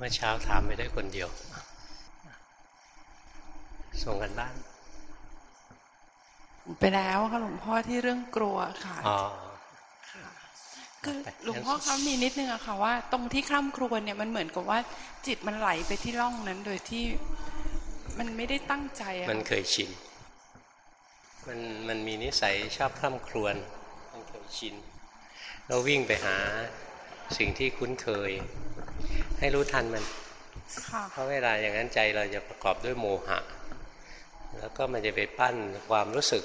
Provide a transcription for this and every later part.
เมื่อเช้าถามไปได้คนเดียว ส่งกันบ้าน ไปแล้วค่ะหลวงพ่อที่เรื่องกลัวค่ะอ๋อคือไปหลวงพ่อคะมีนิดนึงอะค่ะว่า ตรงที่ข้ามครวญเนี่ยมันเหมือนกับว่า จิตมันไหลไปที่ร่องนั้น โดยที่มันไม่ได้ตั้งใจอะมันเคยชินมันมันมีนิสัยชอบคล่ำครวญมันเคยชินเราวิ่งไปหาสิ่งที่คุ้นเคย ให้รู้ทันมันค่ะเพราะเวลาอย่างนั้นใจเราจะประกอบด้วยโมหะ แล้วก็มันจะไปปั้นความรู้สึก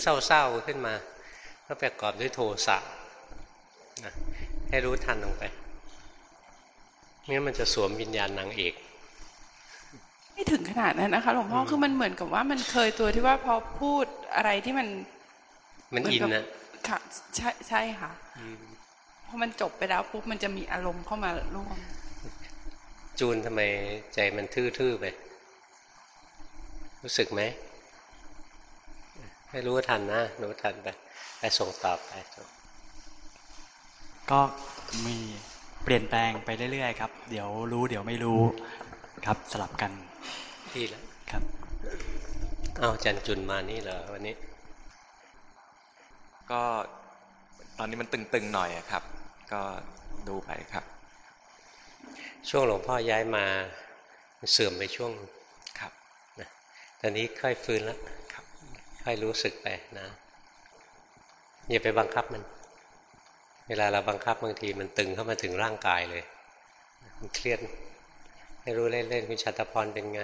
เศร้าๆขึ้นมา ก็ประกอบด้วยโทสะนะให้รู้ทันลงไปไม่งั้นมันจะสวมวิญญาณนางเอกไม่ถึงขนาดนั้นนะคะหลวงพ่อคือมันเหมือนกับว่ามันเคยตัวที่ว่าพอพูดอะไรที่มัน มันอินเหมืนะกับค่ะใช่ใช่ค่ะ อืมพอมันจบไปแล้วปุ๊บมันจะมีอารมณ์เข้ามาร่วม จูนทำไมใจมันทื่อๆไป รู้สึกไหมให้รู้ทันนะรู้ทันไปไปส่งตอบไปก็มีเปลี่ยนแปลงไปเรื่อยๆครับ เดี๋ยวรู้เดี๋ยวไม่รู้ครับสลับกันดีแล้วครับ เอาจันจุนมานี่เหรอวันนี้ ก็ตอนนี้มันตึงๆหน่อยอะครับ ก็ดูไปครับ ช่วงหลวงพ่อย้ายมาเสื่อมไปช่วงครับนะตอนนี้ค่อยฟื้นแล้วครับ ค่อยรู้สึกไปนะอย่าไปบังคับมัน เวลาเราบังคับบางทีมันตึงเข้ามาถึงร่างกายเลย มันเครียดให้รู้เล่นๆคุณชัตพรเป็นไง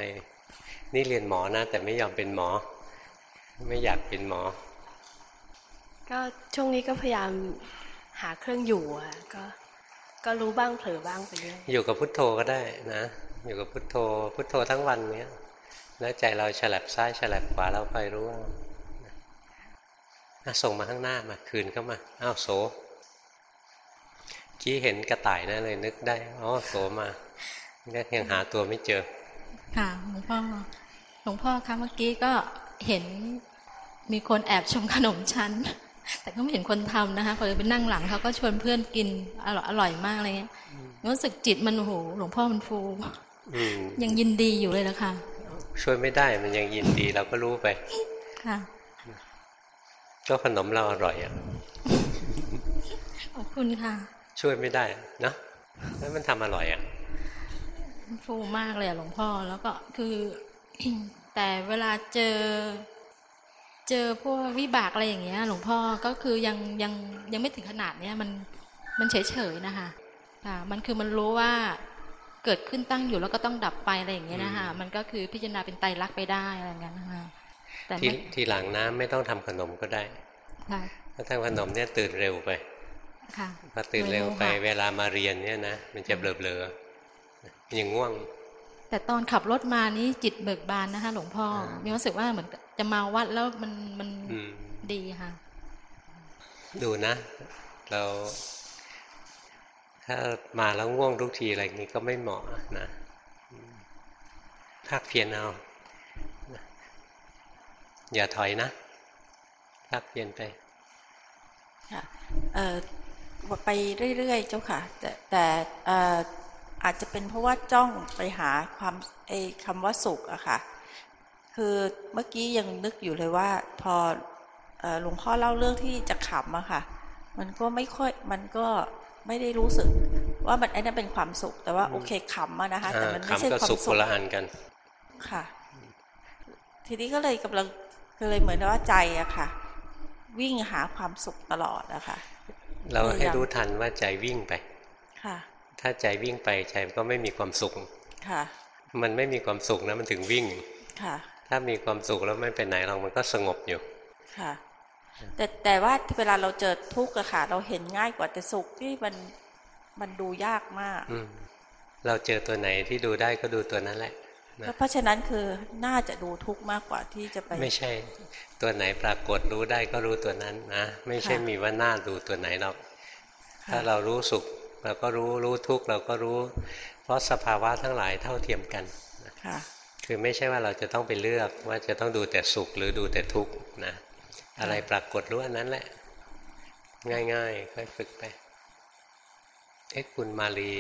นี่เรียนหมอนะ แต่ไม่ยอมเป็นหมอ ไม่อยากเป็นหมอ ก็ช่วงนี้ก็พยายาม หาเครื่องอยู่อะก็ก็รู้บ้างเผลอบ้างไปเรื่อยอยู่กับพุทโธก็ได้นะ อยู่กับพุทโธ พุทโธทั้งวันเนี้ยแล้วใจเราฉลับซ้ายฉลับขวาเราคอยรู้ว่าอะส่งมาข้างหน้ามาคืนเข้ามาอ้าวโสกี้เห็นกระต่ายนะเลยนึกได้อ๋อโสมาก็ยังหาตัวไม่เจอ ค่ะหลวงพ่อหลวงพ่อคะเมื่อกี้ก็เห็นมีคนแอบชมขนมชั้น แต่ก็ไม่เห็นคนทำนะคะพอไปนั่งหลังเขาก็ชวนเพื่อนกินอร่อยอร่อยมากอะไรเงี้ยรู้สึกจิตมันโอ้โหหลวงพ่อมันฟูอืมยังยินดีอยู่เลยนะคะช่วยไม่ได้มันยังยินดีเราก็รู้ไป ค่ะ ก็ขนมเราอร่อยอะขอบคุณค่ะ ช่วยไม่ได้นะแล้วมันทำอร่อยอะมันฟูมากเลยอะหลวงพ่อแล้วก็คือ แต่เวลาเจอ เจอพวกวิบากอะไรอย่างเงี้ย หลวงพ่อก็คือยังยังยังไม่ถึงขนาดเนี้ยมันมันเฉยเฉยๆนะคะค่ะมันคือมันรู้ว่าเกิดขึ้นตั้งอยู่แล้วก็ต้องดับไปอะไรอย่างเงี้ยนะคะมันก็คือพิจารณาเป็นไตรลักษณ์ไปได้อะไรอย่างเงี้ยนะคะแต่ทีไม่ทีหลังน้ำไม่ต้องทำขนมก็ได้ค่ะถ้าทำขนมเนี่ยตื่นเร็วไปค่ะพอตื่นเร็วไปไม่รู้ค่ะเวลามาเรียนเนี่ยนะมันจะเบลอๆมันยังง่วง แต่ตอนขับรถมานี่จิตเบิกบานนะคะ หลวงพ่อมีรู้สึกว่าเหมือนจะมาวัดแล้วมันมันอืมดีค่ะ ดูนะ เราถ้ามาแล้วง่วงทุกทีอะไรอย่างนี้ก็ไม่เหมาะนะอืมภาคเพียรเอานะอย่าถอยนะภาคเพียรไปค่ะเอ่อไปเรื่อยๆเจ้าค่ะ แต่แต่เอ่ออาจจะเป็นเพราะว่าจ้องไปหาความไอ้คำว่าสุขอะค่ะ คือเมื่อกี้ยังนึกอยู่เลยว่าพอเอ่อหลวงพ่อเล่าเรื่องที่จะขำอะค่ะ มันก็ไม่ค่อยมันก็ไม่ได้รู้สึก ว่ามันไอ้นั่นเป็นความสุข แต่ว่าโอเคขำอะนะคะ แต่มันไม่ใช่คำก็ความสุขสุคขนละอันกัน ค่ะ ทีนี้ก็เลยกำลังก็เลยเหมือนว่าใจอะค่ะ วิ่งหาความสุขตลอดอะค่ะเราให้พยายามรู้ทันว่าใจวิ่งไป ค่ะ ถ้าใจวิ่งไปใจมันก็ไม่มีความสุขค่ะ มันไม่มีความสุขนะมันถึงวิ่งค่ะ ถ้ามีความสุขแล้วไม่ไปไหนหรอกมันก็สงบอยู่ค่ะ แต่แต่ว่าเวลาเราเจอทุกข์อะค่ะ เราเห็นง่ายกว่าแต่สุขที่มันมันดูยากมากอืมเราเจอตัวไหนที่ดูได้ก็ดูตัวนั้นแหละนะเพราะฉะนั้นคือน่าจะดูทุกข์มากกว่าที่จะไป ไม่ใช่ ตัวไหนปรากฏรู้ได้ก็รู้ตัวนั้นนะ ไม่ใช่ค่ะมีว่าหน้าดูตัวไหนหรอกค่ะถ้าเรารู้สุข เราก็รู้รู้ทุกข์เราก็รู้ เพราะสภาวะทั้งหลายเท่าเทียมกันนะค่ะคือไม่ใช่ว่าเราจะต้องไปเลือกว่าจะต้องดูแต่สุขหรือดูแต่ทุกข์นะอะไรปรากฏรู้อันนั้นแหละ ง่ายๆค่อยฝึกไปเอ๊ะคุณมาลี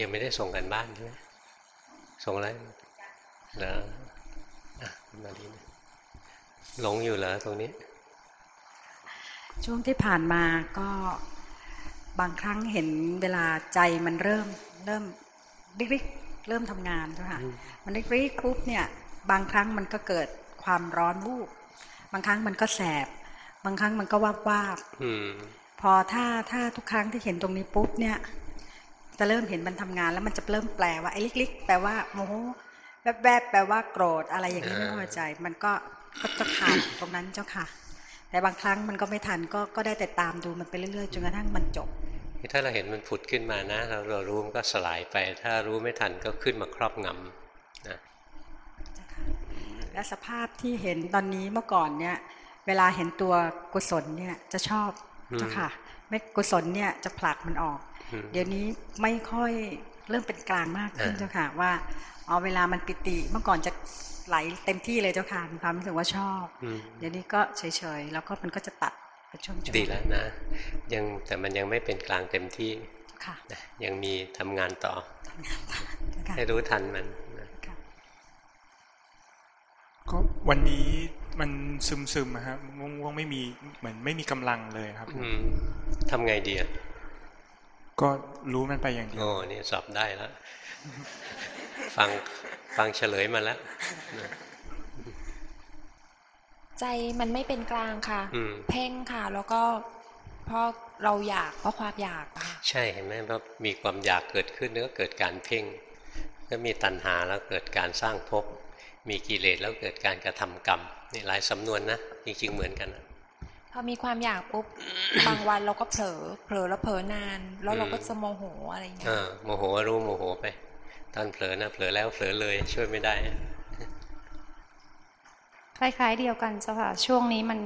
ยังไม่ได้ส่งกันบ้านใช่ไหมส่งแล้วเหรออะคุณมาดีนะหลงอยู่เหรอตรงนี้ ช่วงที่ผ่านมาก็ บางครั้งเห็นเวลาใจมันเริ่มเริ่มริกๆเริ่มทำงานเจ้าค่ะมันริกๆปุ๊บเนี่ยบางครั้งมันก็เกิดความร้อนวูบบางครั้งมันก็แสบ บางครั้งมันก็วาบวาบอืมพอถ้าถ้าทุกครั้งที่เห็นตรงนี้ปุ๊บเนี่ย จะเริ่มเห็นมันทำงานแล้วมันจะเริ่มแปลว่าไอ้ลิกๆแปลว่าโมโหแวบๆแปลว่าโกรธอะไรอย่างนี้ไม่พอใจ มันก็ก็จะขาดตรงนั้นเจ้าค่ะ แต่บางครั้งมันก็ไม่ทันก็ก็ได้แต่ตามดูมันไปเรื่อยๆจนกระทั่งมันจบ ถ้าเราเห็นมันผุดขึ้นมานะ เราเรารู้มันก็สลายไป ถ้ารู้ไม่ทันก็ขึ้นมาครอบงำนะและสภาพที่เห็นตอนนี้เมื่อก่อนเนี่ย เวลาเห็นตัวกุศลเนี่ยจะชอบเจ้าค่ะไม่กุศลเนี่ยจะผลักมันออกอืมเดี๋ยวนี้ไม่ค่อยเริ่มเป็นกลางมากขึ้นอ่าเจ้าค่ะว่าเอาเวลามันปิติเมื่อก่อนจะ ไหลเต็มที่เลยเจ้าค่ะมีความรู้สึกว่าชอบอืมเดี๋ยวนี้ก็เฉยๆแล้วก็มันก็จะตัดเป็นช่วงๆดีแล้วนะ ยังแต่มันยังไม่เป็นกลางเต็มที่ค่ะนะยังมีทำงานต่อค่ะให้รู้ทันมันนะค่ะก็วันนี้มันซึมซึมๆอะครับง่วงๆไม่มีเหมือนไม่มีกำลังเลยครับอืมทำไงดีอะก็รู้มันไปอย่างเดียวโอ้นี่สอบได้แล้ว ฟังฟังเฉลยมาแล้วนะใจมันไม่เป็นกลางค่ะอืมเพ่งค่ะ แล้วก็เพราะเราอยากเพราะความอยากอะค่ะใช่เห็นไหมว่ามีความอยากเกิดขึ้นก็เกิดการเพ่งก็มีตัณหาแล้วเกิดการสร้างภพมีกิเลสแล้วเกิดการกระทำกรรมนี่หลายสำนวนนะจริง ๆ เหมือนกันนะพอมีความอยากปุ๊บบางวันเราก็เผลอเผลอแล้วเผลอนาน แล้วเราก็อืมจะโมโหอะไรอย่างเงี้เอยอโมโหรู้โมโหไป ตอนเผลอนะเผลอแล้วเผลอเลย ช่วยไม่ได้ คล้าย ๆ เดียวกันเจ้าค่ะ ช่วงนี้มัน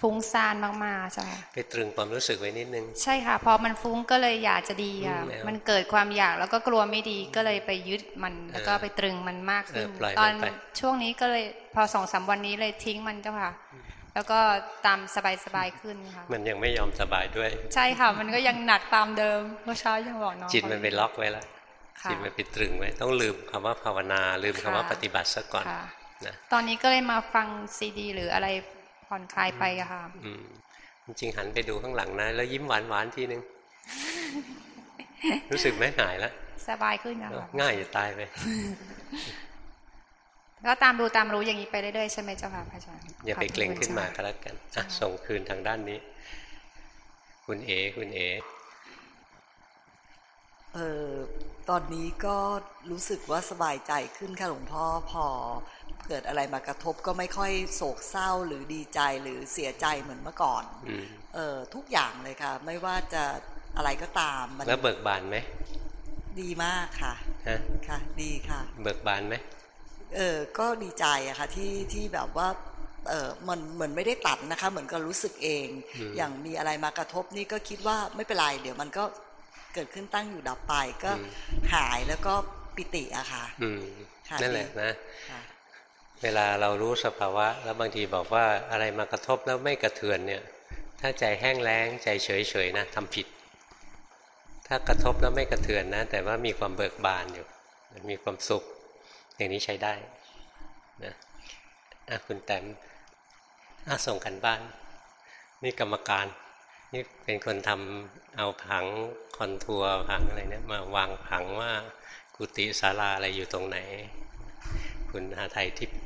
ฟุ้งซ่านมากๆเจ้าค่ะไปตรึงความรู้สึกไว้นิดนึง ใช่ค่ะ พอมันฟุ้งก็เลยอยากจะดีอะอืมแล้วมันเกิดความอยากแล้วก็กลัวไม่ดีก็เลยไปยึดมันแล้วก็เออไปตรึงมันมากขึ้นเออปล่อยมันตอนไปช่วงนี้ก็เลยพอสองสามวันนี้เลยทิ้งมันเจ้าค่ะแล้วก็ตามสบายๆขึ้นค่ะ มันยังไม่ยอมสบายด้วย ใช่ค่ะ มันก็ยังหนักตามเดิมเมื่อเช้ายังบอกน้องจิตมันไปล็อกไว้แล้วค่ะ จิตมันไปตรึงไว้ต้องลืมคำว่าภาวนา ลืมคำว่าค่ะปฏิบัติซะก่อนค่ะนะตอนนี้ก็เลยมาฟังซีดี หรืออะไรผ่อนคลายไปอะค่ะอืมจริงๆหันไปดูข้างหลังนะ แล้วยิ้มหวานๆทีนึง รู้สึกไหมหายแล้วสบายขึ้นนะคะง่ายจะตายไปก็ตามดูตามรู้อย่างนี้ไปเรื่อยๆใช่ไหมเจ้าค่ะพระอาจารย์อย่าไปขบเกรงคุณขึ้นมาจ้ะก็แล้วกันอะส่งคืนทางด้านนี้ คุณเอคุณเอ เออตอนนี้ก็รู้สึกว่าสบายใจขึ้นค่ะหลวงพ่อพอเกิดอะไรมากระทบก็ไม่ค่อยโศกเศร้าหรือดีใจหรือเสียใจเหมือนเมื่อก่อนอืมเออทุกอย่างเลยค่ะ ไม่ว่าจะอะไรก็ตามมันแล้วเบิกบานไหมดีมากค่ะฮะค่ะ ดีค่ะ เบิกบานไหมเออก็ดีใจอะค่ะที่ที่แบบว่าเออมันเหมือนไม่ได้ตัดนะคะ เหมือนก็รู้สึกเองมอย่างมีอะไรมากระทบนี่ก็คิดว่าไม่เป็นไรเดี๋ยวมันก็ เกิดขึ้นตั้งอยู่ดับไปก็อืมหายแล้วก็ปิติอะค่ะอืมค่ะนั่นแหละดีนะค่ะเวลาเรารู้สภาวะ แล้วบางทีบอกว่าอะไรมากระทบแล้วไม่กระเทือนเนี่ย ถ้าใจแห้งแล้งใจเฉยๆนะทำผิด ถ้ากระทบแล้วไม่กระเทือนนะ แต่ว่ามีความเบิกบานอยู่ มีความสุข อย่างนี้ใช้ได้นะอะคุณแต้มอะส่งกันบ้าน นี่กรรมการ นี่เป็นคนทำเอาผังคอนทัวร์ผังอะไรเนี่ยมาวางผังว่ากุฏิศาลาอะไรอยู่ตรงไหน คุณหาไทยทิพย์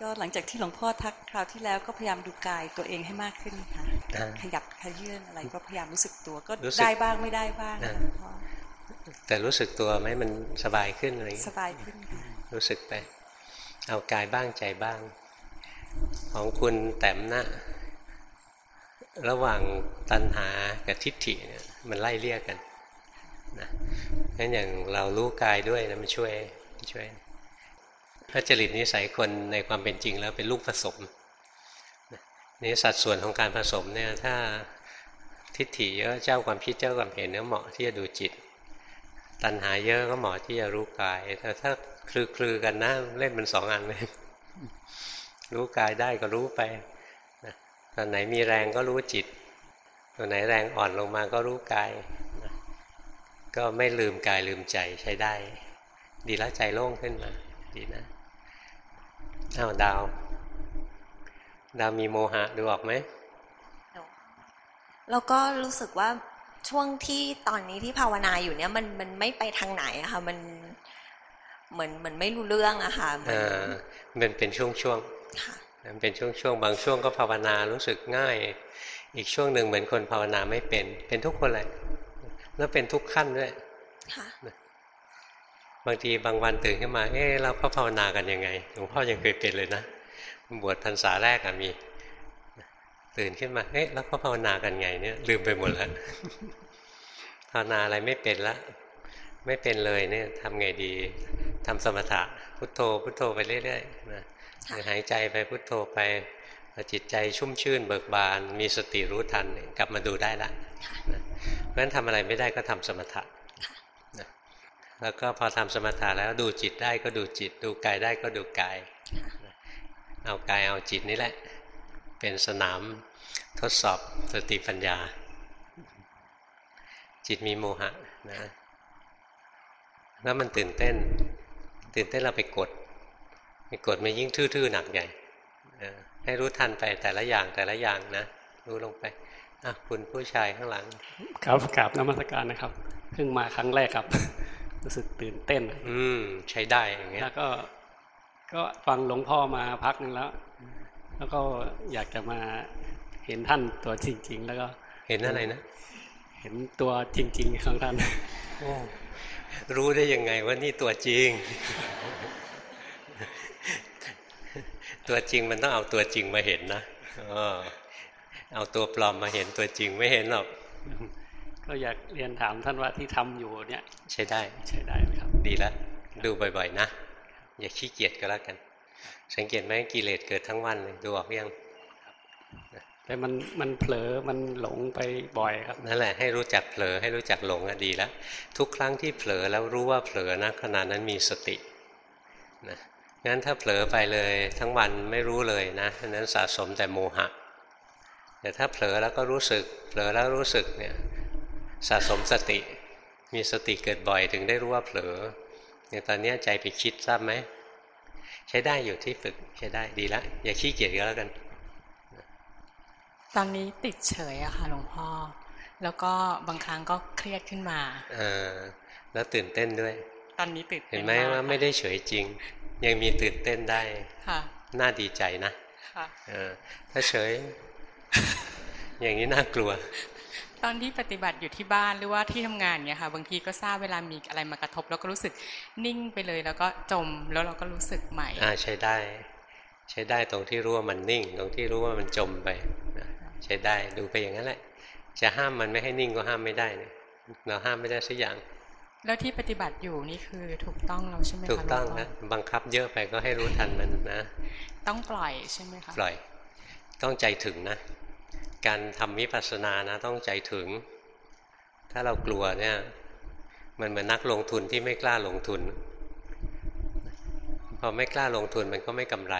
ก็หลังจากที่หลวงพ่อทักคราวที่แล้วก็พยายามดูกายตัวเองให้มากขึ้นค่ะอ่าขยับขยื่นอะไรก็พยายามรู้สึกตัวก็รู้สึกได้บ้างไม่ได้บ้างอ่าค่ะหลวงพ่อแต่รู้สึกตัวไหมมันสบายขึ้นอะไรอย่างสเงี้ยบายขึ้นค่ะรู้สึกไป เอากายบ้างใจบ้าง ของคุณแต้มนะ ระหว่างตัณหากับทิฏฐิเนี่ยมันไล่เรียกกันนะงั้นอย่างเรารู้กายด้วยนะมันช่วยช่วยพระจริตนิสัยคนในความเป็นจริงแล้วเป็นลูกผสมนี่สัดส่วนของการผสมเนี่ยถ้าทิฏฐิเยอะเจ้าความคิดเจ้าความเห็นเนี่ยเหมาะที่จะดูจิต ตัณหาเยอะก็เหมาะที่จะรู้กายแต่ถ้าคลือๆกันนะเล่นมันสองอันเลยรู้กายได้ก็รู้ไป ตอนไหนมีแรงก็รู้จิตตอนไหนแรงอ่อนลงมาก็รู้กายนะก็ไม่ลืมกายลืมใจใช้ได้ ดีแล้วใจโล่งขึ้นมา ดีนะอ้าวดาว ดาวมีโมหะดูออกไหมแล้วก็รู้สึกว่าช่วงที่ตอนนี้ที่ภาวนาอยู่เนี่ย มันมันไม่ไปทางไหนอะค่ะ มันเหมือนเหมือนไม่รู้เรื่องอะค่ะเหมือนอ่ามันเป็นช่วงช่วงๆ มันเป็นช่วงช่วงๆ บางช่วงก็ภาวนารู้สึกง่าย อีกช่วงหนึ่งเหมือนคนภาวนาไม่เป็น เป็นทุกคนเลยแล้วเป็นทุกขั้นด้วยค่ะบางทีบางวันตื่นขึ้นมา เอ๊ะเราเขาภาวนากันยังไงหลวงพ่อยังเคยเป็นเลยนะบวชพรรษาแรกอะมี ตื่นขึ้นมา เอ๊ะแล้วเขาภาวนากันไงเนี่ย ลืมไปหมดแล้วภาวนาอะไรไม่เป็นละไม่เป็นเลยเนี่ยทำไงดีทำสมถะพุทโธพุทโธไปเรื่อยๆนะ หายใจไปพุทโธไปพอจิตใจชุ่มชื่นเบิกบาน มีสติรู้ทันเนี่ยกลับมาดูได้ละนะเพราะฉะนั้นทำอะไรไม่ได้ก็ทำสมถะนะแล้วก็พอทำสมถะแล้วดูจิตได้ก็ดูจิต ดูกายได้ก็ดูกายเอากายเอาจิตนี่แหละ เป็นสนามทดสอบสติปัญญา จิตมีโมหะนะ แล้วมันตื่นเต้น ตื่นเต้นเราไปกดไป กดมันยิ่งทื่อๆหนักใหญ่เออให้รู้ทันไปแต่ละอย่างแต่ละอย่างนะรู้ลงไปอะคุณผู้ชายข้างหลัง ครับกราบนมัสการนะครับเพิ่งมาครั้งแรกครับ รู้สึกตื่นเต้น อืมใช้ได้อย่างเงี้ยแล้วก็ ก็ฟังหลวงพ่อมาพักหนึ่งแล้ว แล้วก็อยากจะมาเห็นท่านตัวจริง ๆ แล้วก็ เห็นอะไรนะเห็นตัวจริง ๆ ของท่านโอ้รู้ได้ยังไงว่านี่ตัวจริง ตัวจริงมันต้องเอาตัวจริงมาเห็นนะเออเอาตัวปลอมมาเห็นตัวจริงไม่เห็นหรอกก็อยากเรียนถามท่านว่าที่ทำอยู่เนี่ย ใช้ได้ใช้ได้ไหมครับ ดีแล้วดูบ่อยๆ นะ อย่าขี้เกียจก็แล้วกัน สังเกตไหมกิเลสเกิดทั้งวันเลยดูออกยังแต่มันมันเผลอมันหลงไปบ่อยครับนั่นแหละให้รู้จักเผลอให้รู้จักหลงอะดีแล้วทุกครั้งที่เผลอแล้วรู้ว่าเผลอนะขณะนั้นมีสตินะ งั้นถ้าเผลอไปเลยทั้งวันไม่รู้เลยนะนั้นสะสมแต่โมหะ แต่ถ้าเผลอแล้วก็รู้สึก เผลอแล้วรู้สึกเนี่ยสะสมสติ มีสติเกิดบ่อยถึงได้รู้ว่าเผลออย่างตอนนี้ใจไปคิดทราบไหมใช้ได้อยู่ที่ฝึกใช้ได้ดีแล้วอย่าขี้เกียจก็แล้วกัน ตอนนี้ติดเฉยอะค่ะหลวงพ่อ แล้วก็บางครั้งก็เครียดขึ้นมา เออแล้วตื่นเต้นด้วย ตอนนี้ตื่นเห็ต้นไหมว่าไม่ได้เฉยจริง ยังมีตื่นเต้นได้ค่ะน่าดีใจนะค่ะเออถ้าเฉย อย่างนี้น่ากลัว ตอนที่ปฏิบัติอยู่ที่บ้านหรือว่าที่ทำงานเนี่ยค่ะ บางทีก็ทราบเวลามีอะไรมากระทบ แล้วก็รู้สึกนิ่งไปเลย แล้วก็จมแล้วเราก็รู้สึกใหม่ อ่าใช้ได้ ใช้ได้ตรงที่รู้ว่ามันนิ่ง ตรงที่รู้ว่ามันจมไปนะใช้ได้ดูไปอย่างนั้นแหละ จะห้ามมันไม่ให้นิ่งก็ห้ามไม่ได้เนี่ยเราห้ามไม่ได้สักอย่าง แล้วที่ปฏิบัติอยู่นี่คือถูกต้องแล้วใช่ไหมคะถูกต้องหลวพ่นะบังคับเยอะไปก็ให้รู้ทันมันนะ ต้องปล่อยใช่ไหมคะปล่อย ต้องใจถึงนะ การทำวิปัสสนานะต้องใจถึง ถ้าเรากลัวเนี่ย มันเหมือนนักลงทุนที่ไม่กล้าลงทุนพอไม่กล้าลงทุนมันก็ไม่กำไร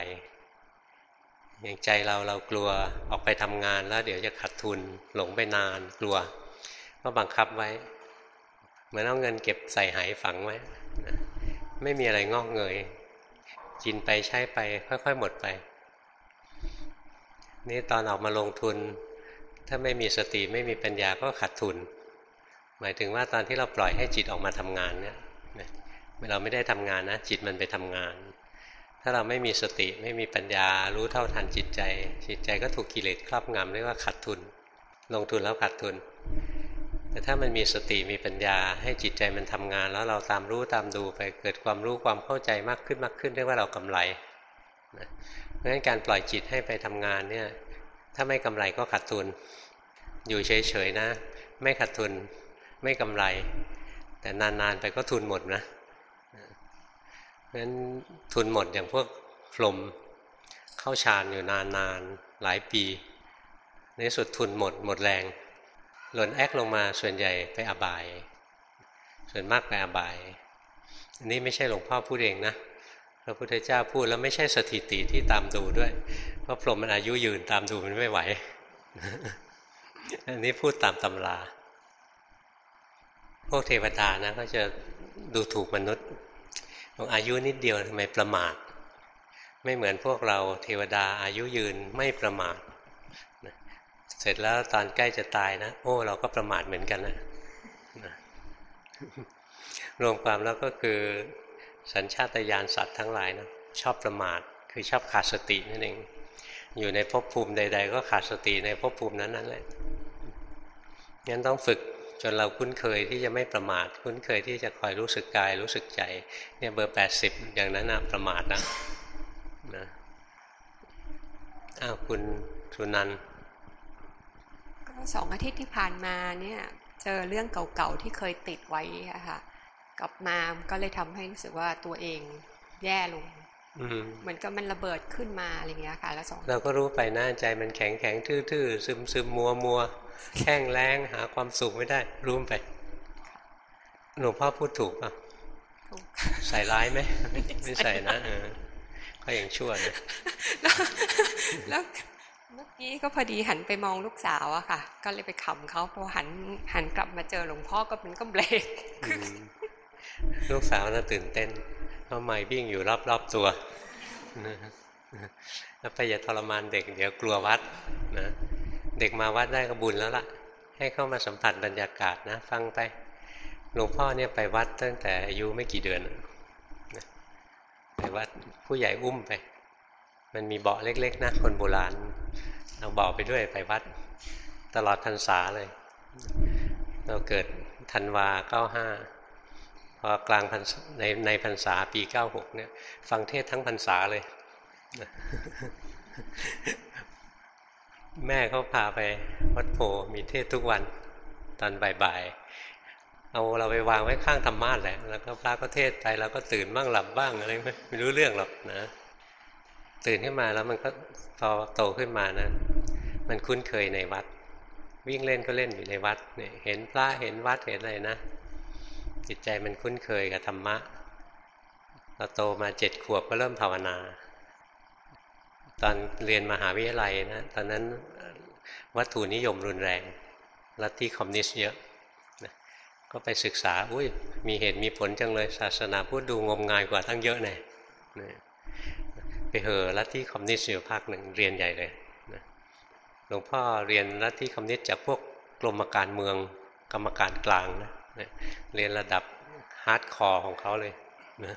อย่างใจเราเรากลัวออกไปทำงานแล้ว เดี๋ยวจะขาดทุนหลงไปนานกลัว ก็บังคับไว้เห มือนเอาเงินเก็บใส่หายฝังไว้ไม่มีอะไรงอกเงยกินไปใช้ไป ค่อย ๆ หมดไป นี่ตอนออกมาลงทุน ถ้าไม่มีสติไม่มีปัญญาก็ขาดทุน หมายถึงว่าตอนที่เราปล่อยให้จิตออกมาทำงานเนี่ยเราไม่ได้ทำงานนะ จิตมันไปทำงาน ถ้าเราไม่มีสติไม่มีปัญญารู้เท่าทันจิตใจ จิตใจก็ถูกกิเลสครอบงำเรียกว่าขาดทุน ลงทุนแล้วขาดทุน แต่ถ้ามันมีสติมีปัญญา ให้จิตใจมันทำงาน แล้วเราตามรู้ตามดูไปเกิดความรู้ความเข้าใจมากขึ้นมากขึ้นเรียกว่าเรากำไรนะเพราะฉะนั้นการปล่อยจิตให้ไปทำงานเนี่ยถ้าไม่กำไรก็ขาดทุน อยู่เฉยๆนะ ไม่ขาดทุนไม่กำไร แต่นานๆไปก็ทุนหมดนะเพราะฉะนั้นทุนหมดอย่างพวกพรมเข้าฌานอยู่นานๆหลายปีในสุดทุนหมดหมดแรง หล่นแอกลงมาส่วนใหญ่ไปอบาย ส่วนมากไปอบาย อันนี้ไม่ใช่หลวงพ่อพูดเองนะพระพุทธเจ้าพูดแล้วไม่ใช่สถิติที่ตามดูด้วย เพราะพรหมมันอายุยืนตามดูมันไม่ไหว อันนี้พูดตามตำราพวกเทวดานะก็จะดูถูกมนุษย์บอกอายุนิดเดียวทำไมประมาท ไม่เหมือนพวกเราเทวดาอายุยืนไม่ประมาท เสร็จแล้วตอนใกล้จะตายนะ โอ้ เราก็ประมาทเหมือนกันนะรวมความแล้วก็คือสัญชาตญาณสัตว์ทั้งหลายนะชอบประมาทคือชอบขาดสตินั่นเอง อยู่ในภพภูมิใด ๆ ก็ขาดสติในภพภูมินั้นนั่นแหละงั้นต้องฝึกจนเราคุ้นเคยที่จะไม่ประมาท คุ้นเคยที่จะคอยรู้สึกกายรู้สึกใจ เนี่ยเบอร์แปดสิบอย่างนั้นนะประมาทนะนะอ้าวคุณสุนันก็ สองอาทิตย์ที่ผ่านมาเนี่ยเจอเรื่องเก่าๆที่เคยติดไว้อะค่ะกลับมาก็เลยทำให้รู้สึกว่าตัวเองแย่ลงเหมือนกับมันระเบิดขึ้นมาอะไรเงี้ยค่ะ แล้วสองเราก็รู้ไปหน้าใจมันแข็งแข็งทื่อๆซึมซึมมัวมัวแข้งแรงหาความสุขไม่ได้รู้ไปหลวงพ่อพูดถูกป่ะใส่ร้ายไหมไม่ใส่นะเออก็ยังชั่วนะแล้ว เมื่อกี้ก็พอดีหันไปมองลูกสาวอะค่ะ ก็เลยไปขำเขาพอหันหันกลับมาเจอหลวงพ่อก็มันก็เบรกลูกสาวน่ะตื่นเต้นเพราะไม่วิ่งอยู่รอบๆตัวแล้วไปอย่าทรมานเด็กเดี๋ยวกลัววัดนะเด็กมาวัดได้ก็บุญแล้วล่ะ ให้เข้ามาสัมผัสบรรยากาศนะ ฟังไปหลวงพ่อเนี่ยไปวัดตั้งแต่อายุไม่กี่เดือนไปวัดผู้ใหญ่อุ้มไป มันมีเบาะเล็ก ๆนะคนโบราณเอาเบาไปด้วยไปวัด ตลอดพรรษาเลย เราเกิดธันวาเก้าห้าพอกลางในในพรรษาปีเก้าหกเนี่ย ฟังเทศทั้งพรรษาเลย แม่เขาพาไปวัดโพมีเทศทุกวันตอนบ่ายๆ เอาเราไปวางไว้ข้างธรรมาสแหละ แล้วก็พระก็เทศไปเราก็ตื่นบ้างหลับบ้างอะไรไม่รู้เรื่องหรอกนะ ตื่นขึ้นมาแล้วมันก็พอโตขึ้นมานะมันคุ้นเคยในวัด วิ่งเล่นก็เล่นอยู่ในวัดเนี่ยเห็นพระเห็นวัดเห็นอะไรนะจิตใจมันคุ้นเคยกับธรรมะเราโตมาเจ็ดขวบก็เริ่มภาวนา ตอนเรียนมหาวิทยาลัยนะตอนนั้นวัตถุนิยมรุนแรงลัทธิคอมมิวนิสต์เยอะนะก็ไปศึกษา อุ้ยมีเหตุมีผลจังเลยศาสนาพูดดูงมงายกว่าทั้งเยอะเลยนะ ไปเห่อลัทธิคอมมิวนิสต์อยู่ภาคหนึ่งเรียนใหญ่เลยนะหลวงพ่อเรียนลัทธิคอมมิวนิสต์จากพวกกรมการเมืองกรรมการกลางนะนะเรียนระดับ hardcore ของเขาเลยนะ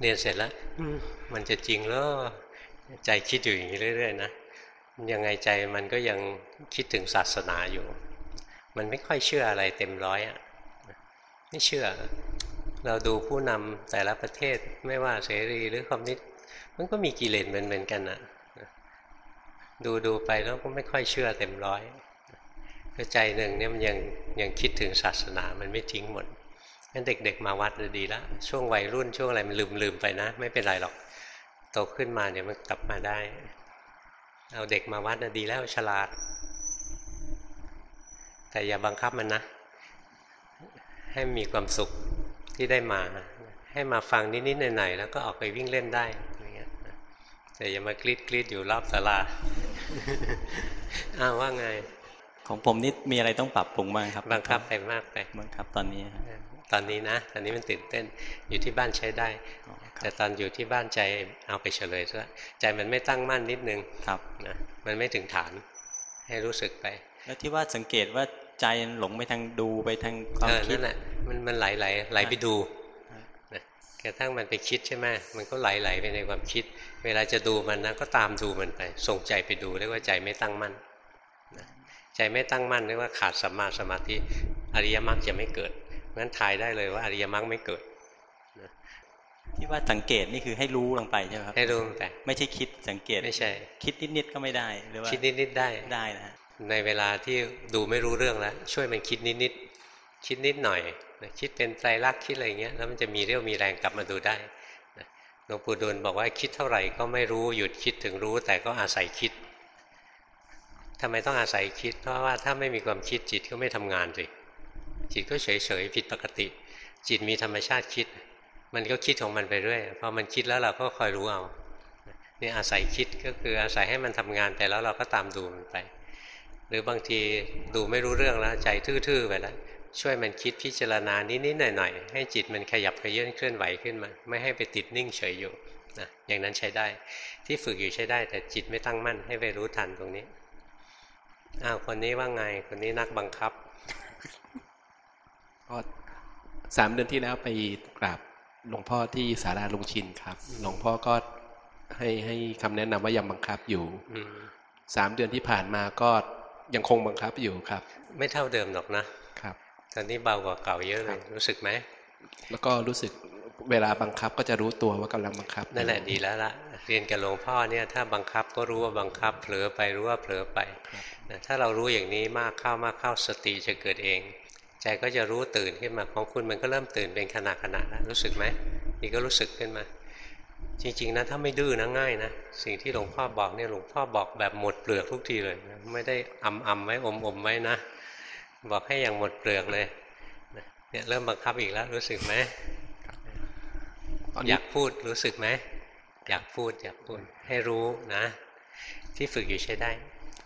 เรียนเสร็จแล้วมันจะจริงแล้วใจคิดอยู่อย่างนี้เรื่อยๆนะยังไงใจมันก็ยังคิดถึงศาสนาอยู่ มันไม่ค่อยเชื่ออะไรเต็มร้อยอะไม่เชื่อ เราดูผู้นำแต่ละประเทศไม่ว่าเสรีหรือคอมมิวนิสต์มันก็มีกิเลสเหมือนๆกันอะดูดูไปแล้วก็ไม่ค่อยเชื่อเต็มร้อยก็ใจหนึ่งเนี่ยมันยังยังคิดถึงศาสนามันไม่ทิ้งหมดงั้นเด็ก ๆ มาวัดดีแล้วช่วงวัยรุ่นช่วงอะไรมันลืมลืมไปนะ ไม่เป็นไรหรอกโตขึ้นมาเดี๋ยวมันกลับมาได้ เอาเด็กมาวัดนะดีแล้วฉลาด แต่อย่าบังคับมันนะ ให้มีความสุข ที่ได้มา ให้มาฟังนิดๆหน่อยๆแล้วก็ออกไปวิ่งเล่นได้อย่างเงี้ยแต่อย่ามากรีดกรีดอยู่รอบศาลาอ้าวว่าไง ของผมนี่มีอะไรต้องปรับปรุงบ้างครับบังคับไปมากไปบังคับตอนนี้ตอนนี้นะตอนนี้มันตื่นเต้นอยู่ที่บ้านใช้ได้ แต่ตอนอยู่ที่บ้านใจเอาไปเฉลยซะใจมันไม่ตั้งมั่นนิดนึงครับนะมันไม่ถึงฐานให้รู้สึกไป แล้วที่ว่าสังเกตว่า ใจหลงไปทางดูไปทางความคิดนั่นแหละมันมันไหลไหลไหลไปดูนะกระทั่งมันไปคิดใช่ไหมมันก็ไหลไหลไปในความคิด เวลาจะดูมันนะก็ตามดูมันไป ส่งใจไปดูเรียกว่าใจไม่ตั้งมั่นใจไม่ตั้งมั่นเรียกว่าขาดสัมมาสมาธิอริยมรรคจะไม่เกิดงั้นทายได้เลยว่าอริยมรรคไม่เกิดที่ว่าสังเกตนี่คือให้รู้ลงไปใช่ไหมครับให้รู้ลงไปไม่ใช่คิดสังเกตไม่ใช่ คิดนิดๆก็ไม่ได้หรือว่าคิดนิดๆได้ได้นะ ในเวลาที่ดูไม่รู้เรื่องแล้วช่วยมันคิดนิดๆคิดนิดหน่อยคิดเป็นไตรลักษณ์คิดอะไรเงี้ยแล้วมันจะมีเรี่ยวมีแรงกลับมาดูได้หลวงปู่ดูลบอกว่าคิดเท่าไหร่ก็ไม่รู้หยุดคิดถึงรู้ แต่ก็อาศัยคิดทำไมต้องอาศัยคิด เพราะว่าถ้าไม่มีความคิดจิตก็ไม่ทำงานสิจิตก็เฉยๆผิดปกติ จิตมีธรรมชาติคิด มันก็คิดของมันไปเรื่อยพอมันคิดแล้วเราก็คอยรู้เอานี่อาศัยคิดก็คืออาศัยให้มันทำงานไปแล้วเราก็ตามดูมันไป หรือบางทีดูไม่รู้เรื่องแล้วใจทื่อๆไปแล้วช่วยมันคิดพิจารณานิดๆหน่อยๆให้จิตมันขยับขยื่นเคลื่อนไหวขึ้นมา ไม่ให้ไปติดนิ่งเฉยอยู่นะอย่างนั้นใช้ได้ ที่ฝึกอยู่ใช้ได้ แต่จิตไม่ตั้งมั่นให้ไปรู้ทันตรงนี้อ้าวคนนี้ว่าไงคนนี้นักบังคับก็สามเดือนที่แล้วไปกราบหลวงพ่อที่สาราลุงชินครับ หลวงพ่อก็ให้ให้คำแนะนำว่ายังบังคับอยู่อืมสามเดือนที่ผ่านมาก็ ยังคงบังคับอยู่ครับ ไม่เท่าเดิมหรอกนะครับ ตอนนี้เบากว่าเก่าเยอะเลยรู้สึกไหมแล้วก็รู้สึกเวลาบังคับก็จะรู้ตัวว่ากำลังบังคับนั่นแหละดีแล้วละเรียนกับหลวงพ่อเนี่ยถ้าบังคับก็รู้ว่าบังคับเผลอไปรู้ว่าเผลอไปนะถ้าเรารู้อย่างนี้มากเข้ามากเข้าสติจะเกิดเอง ใจก็จะรู้ตื่นขึ้นมาของคุณมันก็เริ่มตื่นเป็นขณะขณะแล้วรู้สึกไหมนี่ก็รู้สึกขึ้นมา จริงๆนะถ้าไม่ดื้อนะง่ายนะสิ่งที่หลวงพ่อบอกเนี่ยหลวงพ่อบอกแบบหมดเปลือกทุกทีเลยนะไม่ได้อำอำไว้อมอมไว้นะบอกให้อย่างหมดเปลือกเลยนะเนี่ยเริ่มบังคับอีกแล้วรู้สึกไหมอยากพูดรู้สึกไหมอยากพูดอยากพูดให้รู้นะ ที่ฝึกอยู่ใช้ได้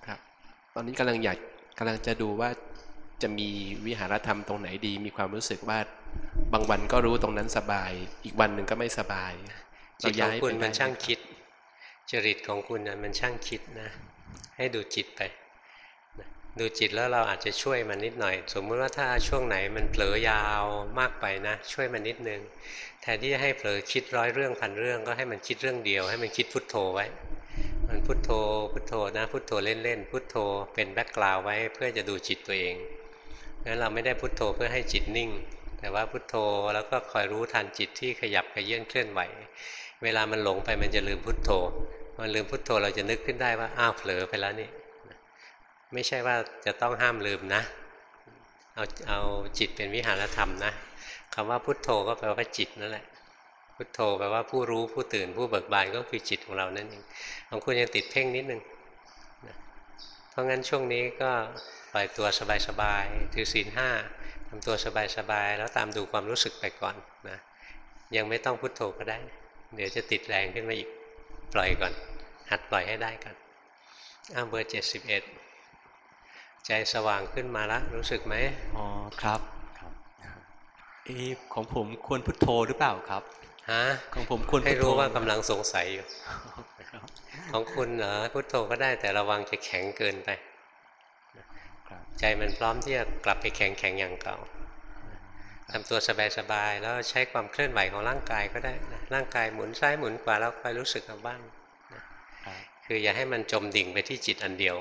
ครับ ตอนนี้กำลังอยากกำลังจะดูว่าจะมีวิหารธรรมตรงไหนดี มีความรู้สึกว่าบางวันก็รู้ตรงนั้นสบาย อีกวันหนึ่งก็ไม่สบาย จิตของคุณไปมันได้ช่างคิด จริตของคุณนะมันช่างคิดนะ ให้ดูจิตไปนะดูจิตแล้วเราอาจจะช่วยมันนิดหน่อย สมมติว่าถ้าช่วงไหนมันเผลอยาวมากไปนะ ช่วยมันนิดนึง แทนที่จะให้เผลอคิดร้อยเรื่องพันเรื่อง ก็ให้มันคิดเรื่องเดียว ให้มันคิดพุทโธไว้ มันพุทโธ พุทโธนะ พุทโธเล่นๆ พุทโธเป็นแบ็กกราวไว้ เพื่อจะดูจิตตัวเองงั้นเราไม่ได้พุทโธเพื่อให้จิตนิ่งแต่ว่าพุทโธแล้วก็คอยรู้ทันจิตที่ขยับขยื่นเคลื่อนไหว เวลามันหลงไปมันจะลืมพุทโธ มันลืมพุทโธเราจะนึกขึ้นได้ว่าอ้าวเผลอไปแล้วนี่ ไม่ใช่ว่าจะต้องห้ามลืมนะ เอาเอาจิตเป็นวิหารธรรมนะคำว่าพุทโธก็แปลว่าจิตนั่นแหละ พุทโธแปลว่าผู้รู้ผู้ตื่นผู้เบิกบานก็คือจิตของเรานั่นเองของคุณยังติดเพ่งนิดนึงนะเพราะงั้นช่วงนี้ก็ปล่อยตัวสบายๆถือศีลห้าทำตัวสบายๆแล้วตามดูความรู้สึกไปก่อนนะยังไม่ต้องพุทโธก็ได้ เดี๋ยวจะติดแรงขึ้นมาอีกปล่อยก่อน หัดปล่อยให้ได้ก่อนอ้าวเบอร์เจ็ดสิบเอ็ดใจสว่างขึ้นมาแล้วรู้สึกไหมอ๋อครับครับเออของผมควรพุทโธหรือเปล่าครับฮะของผมควรให้พุทโธรู้ว่ากำลังสงสัยอยู่ ของคุณเหรอพุทโธก็ได้แต่ระวังจะแข็งเกินไปใจมันพร้อมที่จะกลับไปแข็งแข็งอย่างเก่า ทำตัวสบายๆแล้วใช้ความเคลื่อนไหวของร่างกายก็ได้นะร่างกายหมุนซ้ายหมุนขวาแล้วคอยรู้สึกเอาบ้างนะคืออย่าให้มันจมดิ่งไปที่จิตอันเดียว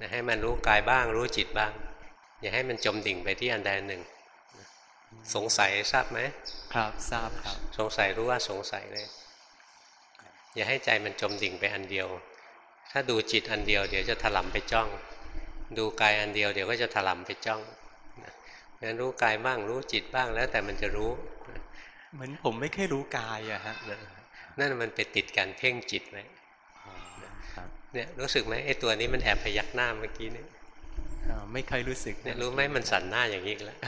นะให้มันรู้กายบ้าง รู้จิตบ้าง อย่าให้มันจมดิ่งไปที่อันใดอันหนึ่งนะสงสัยทราบไหมครับทราบครับ สงสัยรู้ว่าสงสัยเลย อย่าให้ใจมันจมดิ่งไปอันเดียว ถ้าดูจิตอันเดียวเดี๋ยวจะถลำไปจ้อง ดูกายอันเดียวเดี๋ยวก็จะถลำไปจ้องนะ งั้นรู้กายบ้างรู้จิตบ้างแล้วแต่มันจะรู้ เหมือนผมไม่เคยรู้กายอะฮะนั่นมันไปติดการเพ่งจิตไว้เนี่ยรู้สึกไหมไอ้ตัวนี้มันแอบพยักหน้าเมื่อกี้นี่อ่าไม่เคยรู้สึกเนี่ยรู้ไหมมันสั่นหน้าอย่างนี้อีกแล้ว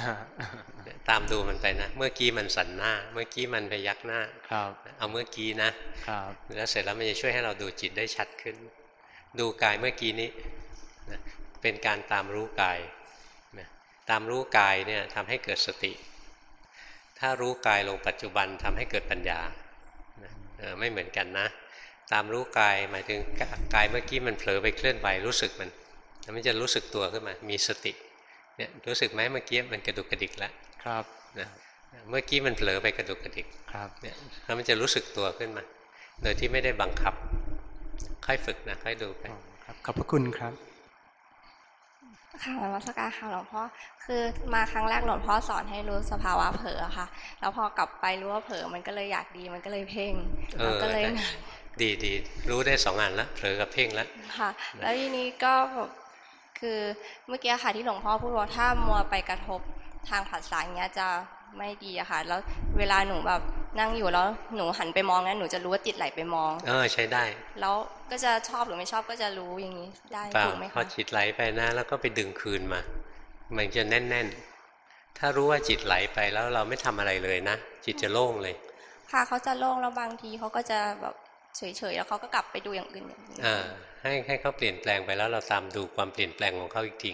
เนี่ยตามดูมันไปนะ เมื่อกี้มันสั่นหน้า เมื่อกี้มันพยักหน้าครับเอาเมื่อกี้นะครับแล้วเสร็จแล้วมันจะช่วยให้เราดูจิตได้ชัดขึ้น ดูกายเมื่อกี้นี้นะเป็นการตามรู้กายนะ ตามรู้กายเนี่ยทำให้เกิดสติ ถ้ารู้กายลงปัจจุบันทำให้เกิดปัญญานะเออไม่เหมือนกันนะ ตามรู้กายหมายถึงกายเมื่อกี้มันเผลอไปเคลื่อนไหวรู้สึกมันแล้วมันจะรู้สึกตัวขึ้นมา มีสติเนี่ยรู้สึกไหมเมื่อกี้มันกระดุกกระดิกแล้วครับนะเมื่อกี้มันเผลอไปกระดุกกระดิกครับเนี่ยแล้วมันจะรู้สึกตัวขึ้นมา โดยที่ไม่ได้บังคับ ค่อยฝึกนะค่อยดูไปครับขอบพระคุณครับ ค่ะนมัสการค่ะหลวงพ่อคือมาครั้งแรกหลวงพ่อสอนให้รู้สภาวะเผลอค่ะ แล้วพอกลับไปรู้ว่าเผลอมันก็เลยอยากดีมันก็เลยเพ่งเอมันอก็เลยได้ดีดีรู้ได้สองอันละเผลอกับเพ่งละค่ะ แล้วทีนี้ก็แบบคือเมื่อกี้ค่ะที่หลวงพ่อพูดว่าถ้ามัวไปกระทบทางผัสสะอย่างเงี้ยจะไม่ดีอะค่ะ แล้วเวลาหนูแบบ นั่งอยู่แล้วหนูหันไปมองนั้นหนูจะรู้ว่าจิตไหลไปมอง เออใช้ได้ แล้วก็จะชอบหรือไม่ชอบก็จะรู้อย่างนี้ได้เปล่าถูกไหมพอคะจิตไหลไปนะ แล้วก็ไปดึงคืนมา มันจะแน่น ๆ ถ้ารู้ว่าจิตไหลไปแล้วเราไม่ทำอะไรเลยนะจิตจะโล่งเลย ค่ะเขาจะโล่งแล้วบางทีเขาก็จะแบบเฉยๆแล้วเขาก็กลับไปดูอย่างอื่นอย่างนี้อ่าให้ให้เขาเปลี่ยนแปลงไปแล้วเราตามดูความเปลี่ยนแปลงของเขาอีกที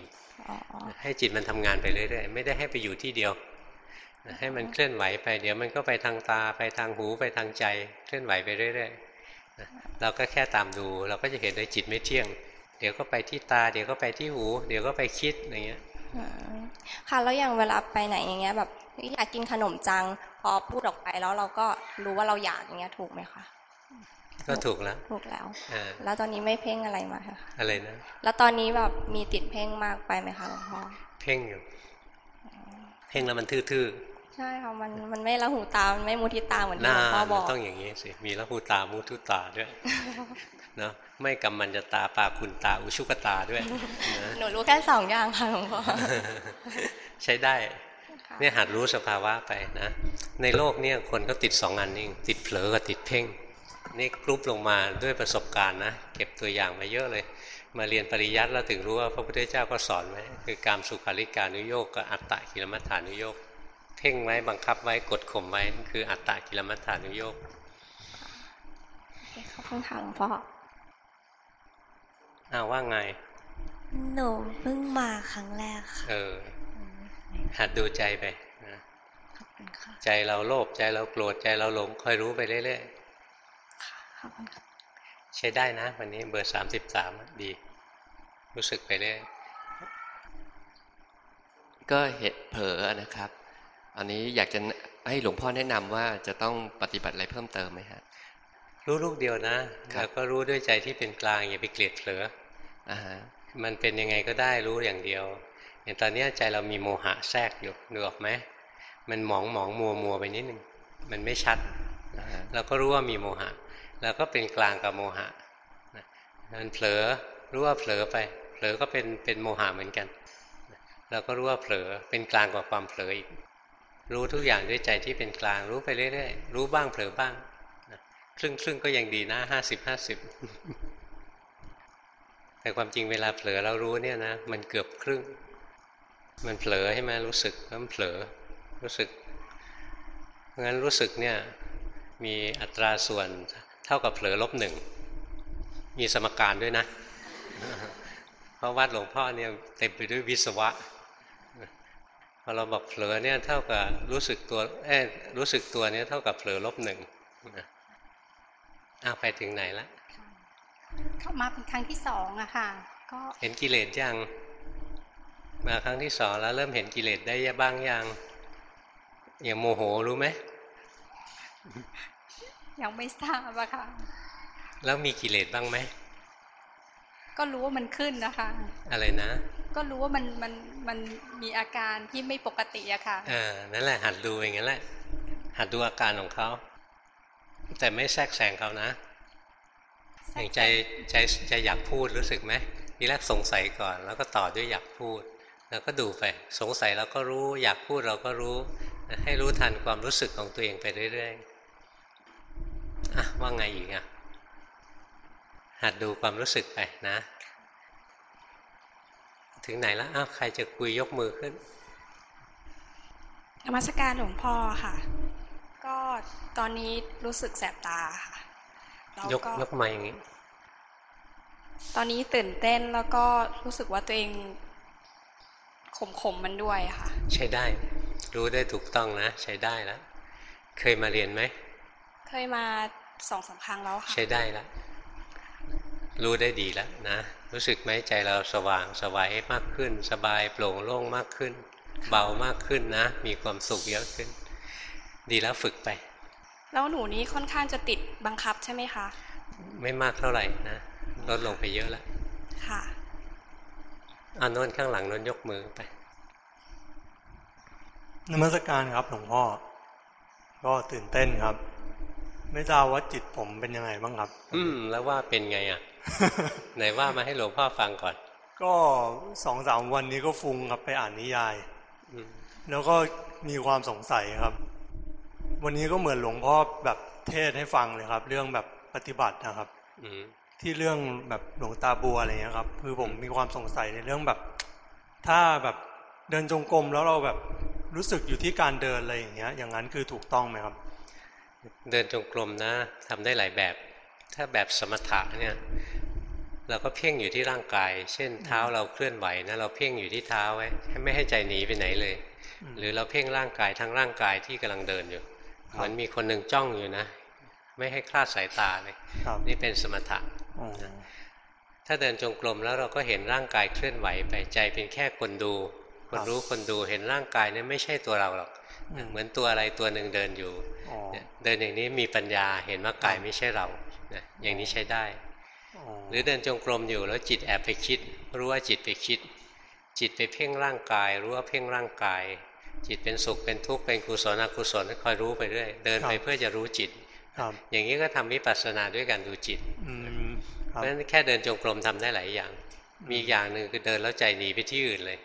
อ๋อให้จิตมันทำงานไปเรื่อยๆไม่ได้ให้ไปอยู่ที่เดียว ให้มันเคลื่อนไหวไป เดี๋ยวมันก็ไปทางตาไปทางหูไปทางใจ เคลื่อนไหวไปเรื่อยๆนะเราก็แค่ตามดู เราก็จะเห็นเลยจิตไม่เที่ยง เดี๋ยวก็ไปที่ตา เดี๋ยวก็ไปที่หู เดี๋ยวก็ไปคิดอย่างเงี้ยอืมค่ะแล้วอย่างเวลาไปไหนอย่างเงี้ย แบบอยากกินขนมจัง พอพูดออกไปแล้วเราก็รู้ว่าเราอยากอย่างเงี้ยถูกไหมคะก็ถูกแล้วถูกแล้วอ่าแล้วตอนนี้ไม่เพ่งอะไรมาค่ะอะไรนะแล้วตอนนี้แบบมีติดเพ่งมากไปไหมคะหลวงพ่อเพ่งอยู่ เพ่งแล้วมันทื่อ ใช่ค่ะมันมันไม่ละหูตา มันไม่มุทิตาเหมือนๆหที่น้าหลวงพ่อบอกต้องอย่างนี้สิมีละหูตามุทุตาด้วยเนาะไม่กำมันจะตาปาคุณตาอุชุกตาด้วยนะหนูรู้แค่สองอย่างค่ะหลวงพ่อใช้ได้เนี่ยหัดรู้สภาวะไปนะ ในโลกเนี่ยคนก็ติดสองอันนี่ติดเผลอกับติดเพ่งนี่กรุ๊ปลงมาด้วยประสบการณ์นะเก็บตัวอย่างมาเยอะเลย มาเรียนปริยัติเราถึงรู้ว่าพระพุทธเจ้าก็สอนไว้คือการสุขาริการนุโยกกับอัตตะกิลมัฏฐานุโยก เพ่งไว้บังคับไว้กดข่มไว้คืออัตตะกิลมัฏฐานุโยกขอบคุณค่ะหลวงพ่ออ้าวว่าไง หนูเพิ่งมาครั้งแรกค่ะ เออ หัดดูใจไปนะใจเราโลภใจเราโกรธใจเราหลงคอยรู้ไปเรื่อยๆใช้ได้นะ วันนี้เบอร์สามสิบสามดี รู้สึกไปเรื่อยก็เหตุเผลอนะครับ อันนี้อยากจะให้หลวงพ่อแนะนำว่าจะต้องปฏิบัติอะไรเพิ่มเติมไหมฮะรู้ลูกเดียวนะแล้วก็รู้ด้วยใจที่เป็นกลางอย่าไปเกลียดเผลออ่าฮะมันเป็นยังไงก็ได้รู้อย่างเดียวอย่างตอนเนี้ยใจเรามีโมหะแทรกอยู่นึกออกไหมมันหมองหมองมัวมัวไปนิดนึงมันไม่ชัดอ่าฮะเราก็รู้ว่ามีโมหะแล้วก็เป็นกลางกับโมหะนะมันเผลอรู้ว่าเผลอไป เผลอก็เป็นเป็นโมหะเหมือนกันเราก็รู้ว่าเผลอเป็นกลางกว่าความเผลออีก รู้ทุกอย่างด้วยใจที่เป็นกลาง รู้ไปเรื่อยๆ รู้บ้างเผลอบ้างครึ่งครึ่งก็ยังดีนะห้าสิบห้าสิบแต่ความจริงเวลาเผลอเรารู้เนี่ยนะ มันเกือบครึ่ง มันเผลอให้มารู้สึกแล้วมันเผลอรู้สึกเพราะงั้นรู้สึกเนี่ยมีอัตราส่วนเท่ากับเผลอลบหนึ่งมีสมการด้วยนะ เพราะวัดหลวงพ่อเนี่ยเต็มไปด้วยวิศวะ อเราบอกเผลอเนี่ยเท่ากับรู้สึกตัวเอ้รู้สึกตัวเนี่ยเท่ากับเผลอลบหนึ่งนะอ้าวไปถึงไหนละเข้ามาเป็นครั้งที่สองอะค่ะ ก็เห็นกิเลสยัง มาครั้งที่สองแล้วเริ่มเห็นกิเลสได้บ้างยังอย่างโมโหรู้ไหมยังไม่ทราบอะค่ะ แล้วมีกิเลสบ้างไหม ก็รู้ว่ามันขึ้นนะคะ อะไรนะ ก็รู้ว่ามันมันมันมีอาการที่ไม่ปกติอะค่ะเออนั่นแหละ หัดดูอย่างนั้นแหละ หัดดูอาการของเขาแต่ไม่แทรกแซงเขานะอย่างใจใจใจอยากพูดรู้สึกไหมทีแรกสงสัยก่อน แล้วก็ต่อด้วยอยากพูด แล้วก็ดูไป สงสัยเราก็รู้ อยากพูดเราก็รู้ ให้รู้ทันความรู้สึกของตัวเองไปเรื่อยๆอะว่าไงอีกอะ หัดดูความรู้สึกไปนะ ถึงไหนแล้วอ้าวใครจะคุยยกมือขึ้นนมัสการหลวงพ่อค่ะ ก็ตอนนี้รู้สึกแสบตาค่ะแล้วยกก็ยกมาอย่างนี้ ตอนนี้ตื่นเต้นแล้วก็รู้สึกว่าตัวเองข่มขมๆมันด้วยค่ะ ใช้ได้ รู้ได้ถูกต้องนะ ใช้ได้แล้ว เคยมาเรียนไหม เคยมาสองสามครั้งแล้วค่ะ ใช้ได้แล้ว รู้ได้ดีแล้วนะ รู้สึกไหมใจเราสว่างสวัยมากขึ้น สบายโปร่งโล่งมากขึ้น เบามากขึ้นนะ มีความสุขเยอะขึ้น ดีแล้วฝึกไป แล้วหนูนี้ค่อนข้างจะติดบังคับใช่ไหมคะ ไม่มากเท่าไหร่นะลดลงไปเยอะแล้วค่ะเอาโน้นข้างหลังโน้นยกมือไปนมัสการครับหลวงพ่อ ก็ตื่นเต้นครับ ไม่ทราบว่าจิตผมเป็นยังไงบ้างครับ อืม แล้วว่าเป็นไงอะ ไหนว่ามาให้หลวงพ่อฟังก่อน ก็สองสามวันนี้ก็ฟุ้งครับไปอ่านนิยายอืมแล้วก็มีความสงสัยครับ วันนี้ก็เหมือนหลวงพ่อแบบเทศให้ฟังเลยครับ เรื่องแบบปฏิบัตินะครับอืมที่เรื่องแบบหลวงตาบัวอะไรเงี้ยครับ คือผมมีความสงสัยในเรื่องแบบ ถ้าแบบเดินจงกรมแล้วเราแบบรู้สึกอยู่ที่การเดินอะไรอย่างเงี้ย อย่างนั้นคือถูกต้องไหมครับ เดินจงกรมนะทำได้หลายแบบ ถ้าแบบสมถะเนี่ยเราก็เพ่งอยู่ที่ร่างกาย เช่นเท้าเราเคลื่อนไหวนะเราเพ่งอยู่ที่เท้าไว้ไม่ให้ใจหนีไปไหนเลย หรือเราเพ่งร่างกายทั้งร่างกายที่กำลังเดินอยู่เหมือนมีคนหนึ่งจ้องอยู่นะ ไม่ให้คลาดสายตาเลยนี่เป็นสมถะถ้าเดินจงกรมแล้วเราก็เห็นร่างกายเคลื่อนไหวไปใจเป็นแค่คนดู คนรู้คนดูเห็นร่างกายนี่ไม่ใช่ตัวเราหรอก เหมือนตัวอะไรตัวหนึ่งเดินอยู่เดินอย่างนี้มีปัญญาเห็นว่ากายไม่ใช่เราอย่างนี้ใช้ได้ หรือเดินจงกรมอยู่แล้วจิตแอบไปคิด รู้ว่าจิตไปคิด จิตไปเพ่งร่างกาย รู้ว่าเพ่งร่างกาย จิตเป็นสุขเป็นทุกข์เป็นกุศลอกุศลคอยรู้ไปเรื่อยเดินไปเพื่อจะรู้จิตอย่างนี้ก็ทำวิปัสสนาด้วยการดูจิตเพราะฉะนั้นแค่เดินจงกรมทำได้หลายอย่าง มีอย่างหนึ่งคือเดินแล้วใจหนีไปที่อื่นเลย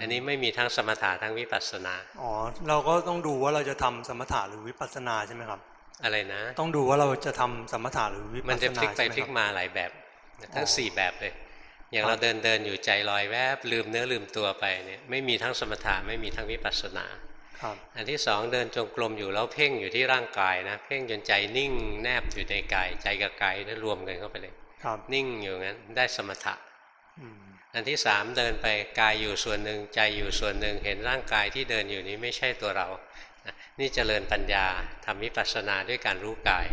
อันนี้ไม่มีทั้งสมถะทั้งวิปัสสนา อ๋อ เราก็ต้องดูว่าเราจะทำสมถะหรือวิปัสสนาใช่ไหมครับ อะไรนะ ต้องดูว่าเราจะทำสมถะหรือวิปัสสนามันจะพลิกไปพลิกมาหลายแบบ ทั้งสี่แบบเลย อย่างเราเดินเดินอยู่ใจลอยแวบลืมเนื้อลืมตัวไปเนี่ยไม่มีทั้งสมถะไม่มีทั้งวิปัสสนาอันที่สองเดินจงกรมอยู่แล้วเพ่งอยู่ที่ร่างกายนะเพ่งจนใจนิ่งแนบอยู่ในกายใจกับกายนั้นรวมกันเข้าไปเลยนิ่งอยู่งั้นได้สมถะ อันที่สามเดินไปกายอยู่ส่วนหนึ่งใจอยู่ส่วนหนึ่งเห็นร่างกายที่เดินอยู่นี้ไม่ใช่ตัวเรา นี่เจริญปัญญาทำวิปัสสนาด้วยการรู้กาย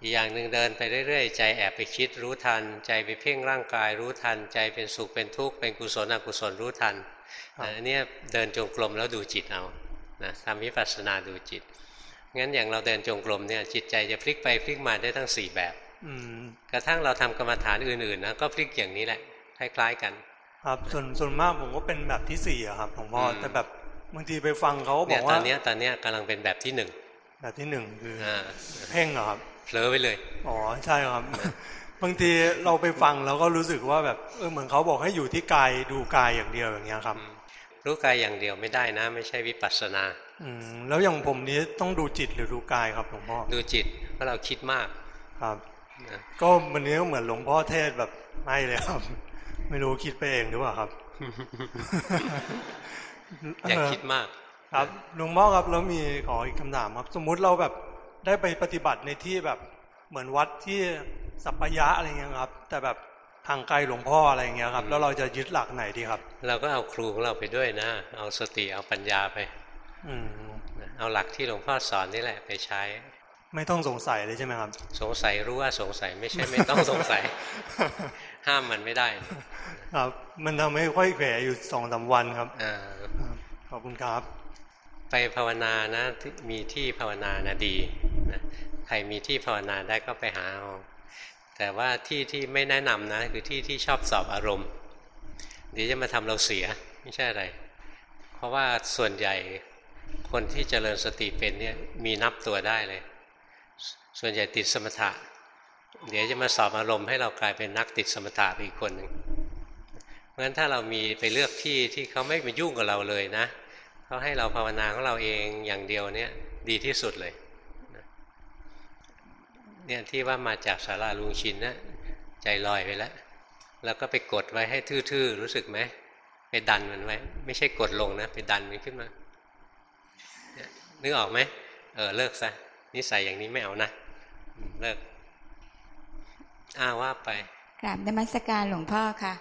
อีกอย่างหนึ่งเดินไปเรื่อยๆ ใจแอบไปคิดรู้ทัน ใจไปเพ่งร่างกายรู้ทัน ใจเป็นสุขเป็นทุกข์เป็นกุศลอกุศลรู้ทันอันนี้เดินจงกรมแล้วดูจิตเอานะทำวิปัสสนาดูจิตงั้นอย่างเราเดินจงกรมเนี่ยจิตใจจะพลิกไปพลิกมาได้ทั้งสี่แบบกระทั่งเราทำกรรมฐานอื่นๆนะก็พลิกอย่างนี้แหละ คล้าย ๆ กัน ครับส่วนส่วนมากผมก็เป็นแบบที่สี่ครับหลวงพ่อแต่แบบบางทีไปฟังเขาบอกว่าตอนนี้ตอนนี้กำลังเป็นแบบที่หนึ่งแบบที่หนึ่งคือเพ่งเหรอครับเผลอไปเลยอ๋อใช่ครับ บางทีเราไปฟังแล้วก็รู้สึกว่าแบบเออเหมือนเขาบอกให้อยู่ที่กายดูกายอย่างเดียวอย่างเงี้ยครับ รู้กายอย่างเดียวไม่ได้นะ ไม่ใช่วิปัสสนาอืมแล้วอย่างผมนี้ต้องดูจิตหรือดูกายครับหลวงพ่อดูจิตเพราะเราคิดมากครับ ก็วันนี้ก็เหมือนหลวงพ่อเทศแบบไม่เลยครับ ไม่รู้คิดไปเองหรือเปล่าครับ อย่าคิดมาก ครับหลวงพ่อครับแล้วมีขออีกคำถามครับ สมมุติเราแบบได้ไปปฏิบัติในที่แบบเหมือนวัดที่สัปยะอะไรเงี้ยครับ แต่แบบทางไกลหลวงพ่ออะไรเงี้ยครับ แล้วเราจะยึดหลักไหนดีครับ เราก็เอาครูของเราไปด้วยนะ เอาสติเอาปัญญาไป อืเอาหลักที่หลวงพ่อสอนนี่แหละไปใช้ ไม่ต้องสงสัยเลยใช่ไหมครับ สงสัยรู้ว่าสงสัยไม่ใช่ไม่ต้องสงสัย ห้ามมันไม่ได้ ครับ มันทำให้ค่อยแขวอยู่สองสาวันครับอขอบคุณครับ ไปภาวนานะมีที่ภาวนานะดีนะใครมีที่ภาวนาได้ก็ไปหาเอาแต่ว่าที่ที่ไม่แนะนำนะ คือที่ที่ชอบสอบอารมณ์เดี๋ยวจะมาทำเราเสียไม่ใช่อะไร เพราะว่าส่วนใหญ่คนที่เจริญสติเป็นเนี่ยมีนับตัวได้เลย ส่วนใหญ่ติดสมถะ เดี๋ยวจะมาสอบอารมณ์ให้เรากลายเป็นนักติดสมถะอีกคนหนึ่งเพราะฉะนั้นถ้าเรามีไปเลือกที่ที่เขาไม่มายุ่งกับเราเลยนะเขาให้เราภาวนาของเราเองอย่างเดียวเนี่ยดีที่สุดเลยเนี่ยที่ว่ามาจากสาราลุงชินนะใจลอยไปแล้วแล้วก็ไปกดไว้ให้ทื่อๆรู้สึกไหมไปดันมันไว้ ไม่ใช่กดลงนะ ไปดันมันขึ้นมานึกออกไหมเออเลิกซะนิสัยอย่างนี้ไม่เอานะเลิก อ้าว่าไปกราบนมัสการหลวงพ่อค่ะ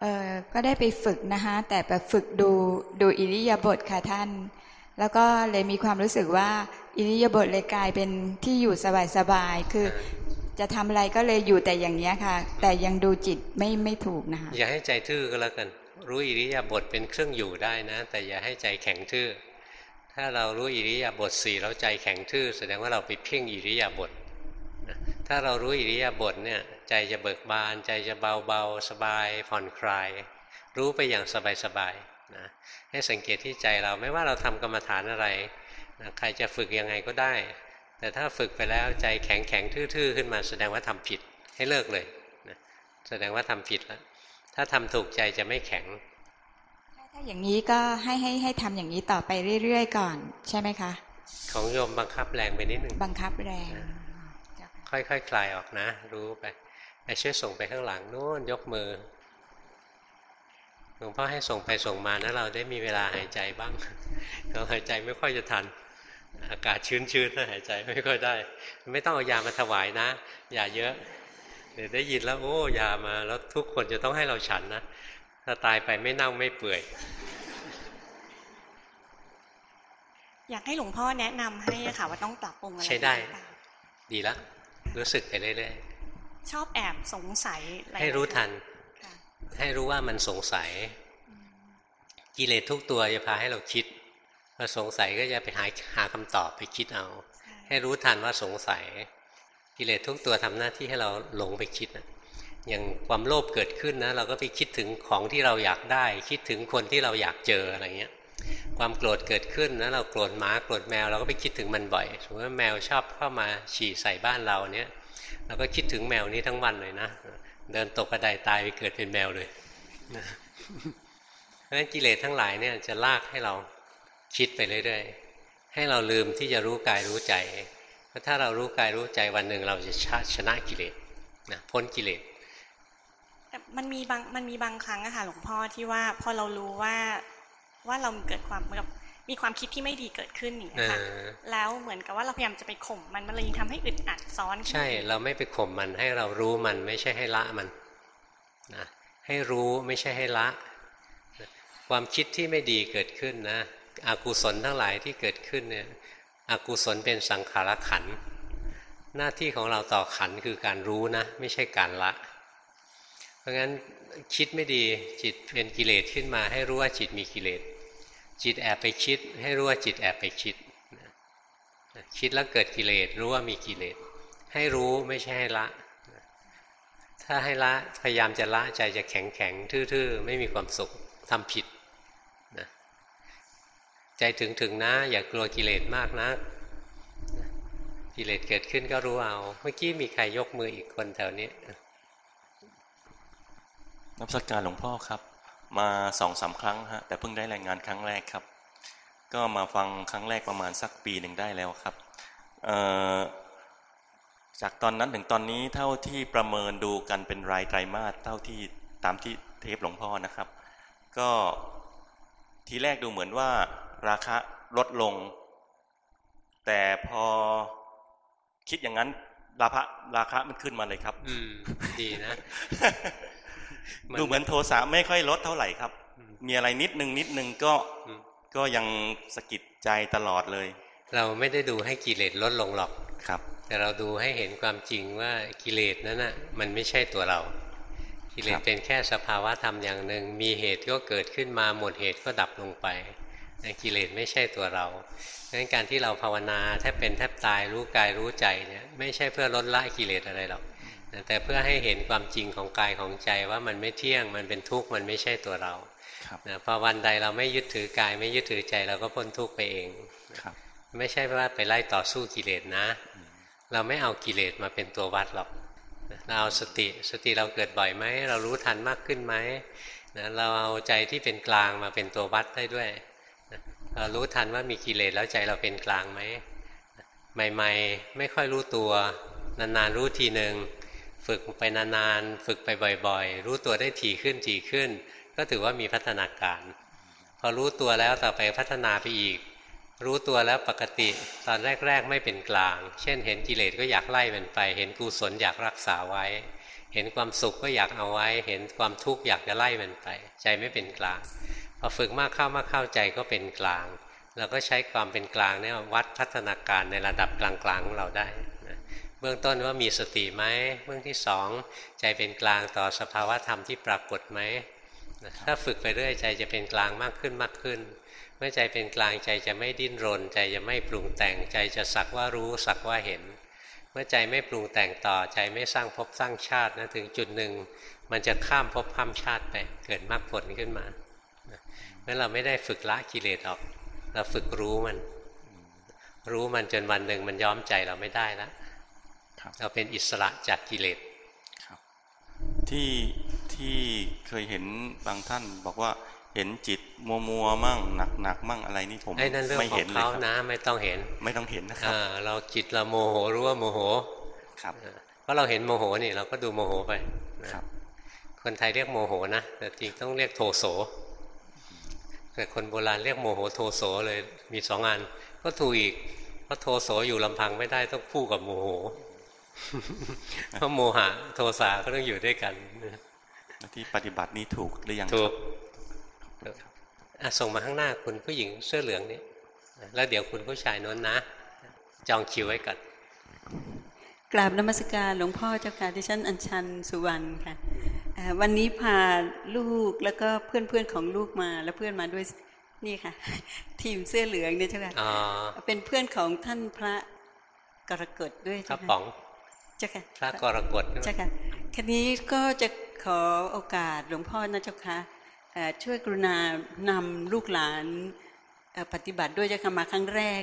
เออก็ได้ไปฝึกนะคะแต่ไปฝึกดูดูอิริยาบถค่ะท่าน แล้วก็เลยมีความรู้สึกว่าอิริยาบถเลยกลายเป็นที่อยู่สบายๆคือจะทำอะไรก็เลยอยู่แต่อย่างนี้ค่ะ แต่ยังดูจิตไม่ไม่ถูกนะคะอย่าให้ใจทื่อก็แล้วกัน รู้อิริยาบถเป็นเครื่องอยู่ได้นะ แต่อย่าให้ใจแข็งทื่อ ถ้าเรารู้อิริยาบถสี่แล้วใจแข็งทื่อ แสดงว่าเราไปเพ่งอิริยาบถ ถ้าเรารู้อิริยาบถเนี่ยใจจะเบิกบาน ใจจะเบาเบาสบาย ผ่อนคลาย รู้ไปอย่างสบายสบายนะให้สังเกตที่ใจเราไม่ว่าเราทำกรรมฐานอะไรนะใครจะฝึกยังไงก็ได้ แต่ถ้าฝึกไปแล้วใจแข็งแข็งทื่อๆ ขึ้นมาแสดงว่าทำผิดให้เลิกเลยนะแสดงว่าทำผิดแล้วถ้าทำถูกใจจะไม่แข็งถ้าอย่างนี้ก็ให้ให้ให้ทำอย่างนี้ต่อไปเรื่อยๆ ก่อน ใช่ไหมคะ ของโยมบังคับแรงไปนิดนึงบังคับแรง ค่อยๆคคลายออกนะ รู้ไปไอ้ช่วยส่งไปข้างหลังนู้นยกมือหลวงพ่อให้ส่งไปส่งมานะเราได้มีเวลาหายใจบ้างเราหายใจไม่ค่อยจะทัน อากาศชื้นๆนะหายใจไม่ค่อยได้ ไม่ต้องเอายามาถวายนะอย่าเยอะเดี๋ยวได้ยินแล้วโอ้ยามาแล้วทุกคนจะต้องให้เราฉันนะถ้าตายไปไม่เน่าไม่เปื่อยอยากให้หลวงพ่อแนะนำให้อะค่ะว่าต้องปรับปรุงอะไรใช้ได้หรือเปล่าดีละ รู้สึกไปเรื่อยชอบแอบสงสัยอะๆให้รู้ทันค่ะให้รู้ว่ามันสงสัย กิเลสทุกตัวจะพาให้เราคิดพอสงสัยก็จะไปหาหาคำตอบไปคิดเอา ให้รู้ทันว่าสงสัย กิเลสทุกตัวทำหน้าที่ให้เราหลงไปคิดนะอย่างความโลภเกิดขึ้นนะ เราก็ไปคิดถึงของที่เราอยากได้ คิดถึงคนที่เราอยากเจออะไรเงี้ย ความโกรธเกิดขึ้นนะเราโกรธหมาโกรธแมวเราก็ไปคิดถึงมันบ่อยสมมติว่าแมวชอบเข้ามาฉี่ใส่บ้านเราเนี้ยเราก็คิดถึงแมวนี้ทั้งวันเลยนะเดินตกกระไดตายไปเกิดเป็นแมวเลยนะเพราะฉะนั้นกิเลสทั้งหลายเนี่ยจะลากให้เราคิดไปเรื่อยๆ ให้เราลืมที่จะรู้กายรู้ใจ เพราะถ้าเรารู้กายรู้ใจวันหนึ่งเราจะชนะกิเลสนะพ้นกิเลสแต่มันมีบางมันมีบางครั้งอะค่ะหลวงพ่อที่ว่าพอเรารู้ว่า ว่าเราเกิดความเหมือนกับมีความคิดที่ไม่ดีเกิดขึ้นอย่างนี้ยค่ะเออแล้วเหมือนกับว่าเราพยายามจะไปข่มมันมันเลยยิ่งทำให้อึดอัดซ้อนขึ้นใช่ เราไม่ไปข่มมันให้เรารู้มันไม่ใช่ให้ละมันนะให้รู้ไม่ใช่ให้ละนะความคิดที่ไม่ดีเกิดขึ้นนะอากุศลทั้งหลายที่เกิดขึ้นเนี่ยอากุศลเป็นสังขารขันธ์หน้าที่ของเราต่อขันธ์คือการรู้นะ ไม่ใช่การละเพ ราะงั้นคิดไม่ดีจิตเป็นกิเลสขึ้นมา ให้รู้ว่าจิตมีกิเลสจิตแอบไปคิด ให้รู้ว่าจิตแอบไปคิด คิดแล้วเกิดกิเลสรู้ว่ามีกิเลสให้รู้ไม่ใช่ให้ละ ถ้าให้ละพยายามจะละใจจะแข็งแข็งทื่อๆ ไม่มีความสุขทำผิดนะใจถึงถึงนะ อย่ากลัวกิเลสมากนะกิเลสเกิดขึ้นก็รู้เอา เมื่อกี้มีใครยกมืออีกคนแถวนี้ นับสักการหลวงพ่อครับ มาสองสามครั้งฮะแต่เพิ่งได้รายงานครั้งแรกครับ ก็มาฟังครั้งแรกประมาณสักปีหนึ่งได้แล้วครับจากตอนนั้นถึงตอนนี้เท่าที่ประเมินดูกันเป็นรายไตรมาสเท่าที่ตามที่เทปหลวงพ่อนะครับ ก็ทีแรกดูเหมือนว่าราคาลดลง แต่พอคิดอย่างนั้นราคาราคามันขึ้นมาเลยครับ อืม ดีนะ ดูเหมือนโทสะไม่ค่อยลดเท่าไหร่ครับ มีอะไรนิดนึงนิดนึงก็ก็ยังสะกิดใจตลอดเลย เราไม่ได้ดูให้กิเลสลดลงหรอกครับ แต่เราดูให้เห็นความจริงว่ากิเลสนั้นน่ะมันไม่ใช่ตัวเรา กิเลสเป็นแค่สภาวะธรรมอย่างหนึ่ง มีเหตุก็เกิดขึ้นมาหมดเหตุก็ดับลงไปแต่กิเลสไม่ใช่ตัวเราดังนั้นการที่เราภาวนาแทบเป็นแทบตายรู้กายรู้ใจเนี่ยไม่ใช่เพื่อลดละกิเลสอะไรหรอก แต่เพื่อให้เห็นความจริงของกายของใจว่ามันไม่เที่ยงมันเป็นทุกข์มันไม่ใช่ตัวเรานะพอวันใดเราไม่ยึดถือกาย ไม่ยึดถือใจเราก็พ้นทุกข์ไปเองครับ ไม่ใช่ว่าไปไล่ต่อสู้กิเลสนะ เราไม่เอากิเลสมาเป็นตัววัดหรอกเราเอาสติสติเราเกิดบ่อยไหมเรารู้ทันมากขึ้นไหมนะเราเอาใจที่เป็นกลางมาเป็นตัววัดได้ด้วยนะเรารู้ทันว่ามีกิเลสแล้วใจเราเป็นกลางไหมใหม่ ๆ ไม่ค่อยรู้ตัวนานๆรู้ทีหนึ่ง ฝึกไปนานๆ ฝึกไปบ่อยๆ รู้ตัวได้ถี่ขึ้นถี่ขึ้น ก็ถือว่ามีพัฒนาการ พอรู้ตัวแล้วต่อไปพัฒนาไปอีก รู้ตัวแล้วปกติตอนแรก ๆ ไม่เป็นกลาง เช่น เห็นกิเลสก็อยากไล่มันไป เห็นกุศลอยากรักษาไว้ เห็นความสุขก็อยากเอาไว้ เห็นความทุกข์อยากจะไล่มันไป ใจไม่เป็นกลาง พอฝึกมากเข้ามากเข้าใจก็เป็นกลางเราก็ใช้ความเป็นกลางเนี่ยวัดพัฒนาการในระดับกลางๆของเราได้นะ เบื้องต้นว่ามีสติไหมเบื้องที่สองใจเป็นกลางต่อสภาวะธรรมที่ปรากฏไหมถ้าฝึกไปเรื่อยใจจะเป็นกลางมากขึ้นมากขึ้น เมื่อใจเป็นกลางใจจะไม่ดิ้นรน ใจจะไม่ปรุงแต่งใจจะสักว่ารู้สักว่าเห็น เมื่อใจไม่ปรุงแต่งต่อใจไม่สร้างภพสร้างชาตินะถึงจุดหนึ่ง มันจะข้ามภพข้ามชาติไปเกิดมรรคผลขึ้นมาเพราะเราไม่ได้ฝึกละกิเลสออก เราฝึกรู้มัน รู้มันจนวันหนึ่งมันย้อมใจเราไม่ได้แล้ว เราเป็นอิสระจากกิเลสที่ที่เคยเห็นบางท่านบอกว่าเห็นจิตมัวมัวๆมั่งหนักหนักๆมั่งอะไรนี่ผมไอ้นั่นเรื่องไม่ขอเห็นงเลยเขาครับนะไม่ต้องเห็น ไม่ต้องเห็นนะครับอ่าเราจิตเราโมโหรู้ว่าโมโหครับเพราะเราเห็นโมโหนี่เราก็ดูโมโหไปนะครับ คนไทยเรียกโมโหนะแต่จริงต้องเรียกโทโสแต่คนโบราณเรียกโมโหโทโสเลยมีสองอันก็ถูกอีกเพราะโทโสอยู่ลำพังไม่ได้ต้องคู่กับโมโห เพราะโมหะโทสะก็ต้องอยู่ด้วยกันที่ปฏิบัตินี้ถูกหรือยังถูกส่งมาข้างหน้าคุณผู้หญิงเสื้อเหลืองนี้แล้วเดี๋ยวคุณผู้ชายน้นนะ จองคิวไว้ก่อนกราบนมัสการหลวงพ่อเจ้าค่ะที่ฉันอัญชันสุวรรณค่ะวันนี้พาลูกแล้วก็เพื่อนเพื่อนของลูกมาแล้วเพื่อนมาด้วยนี่ค่ะ ทีมเสื้อเหลืองเนี่ยเจ้าค่ะเป็นเพื่อนของท่านพระกรกฎด้วยพระป๋อง เจ้าค่ะพระกรกฎเจ้าค่ะคันนี้ก็จะขอโอกาสหลวงพ่อนะเจ้าค่ะช่วยกรุณานำลูกหลานปฏิบัติด้วยเจ้าค่ะมาครั้งแรก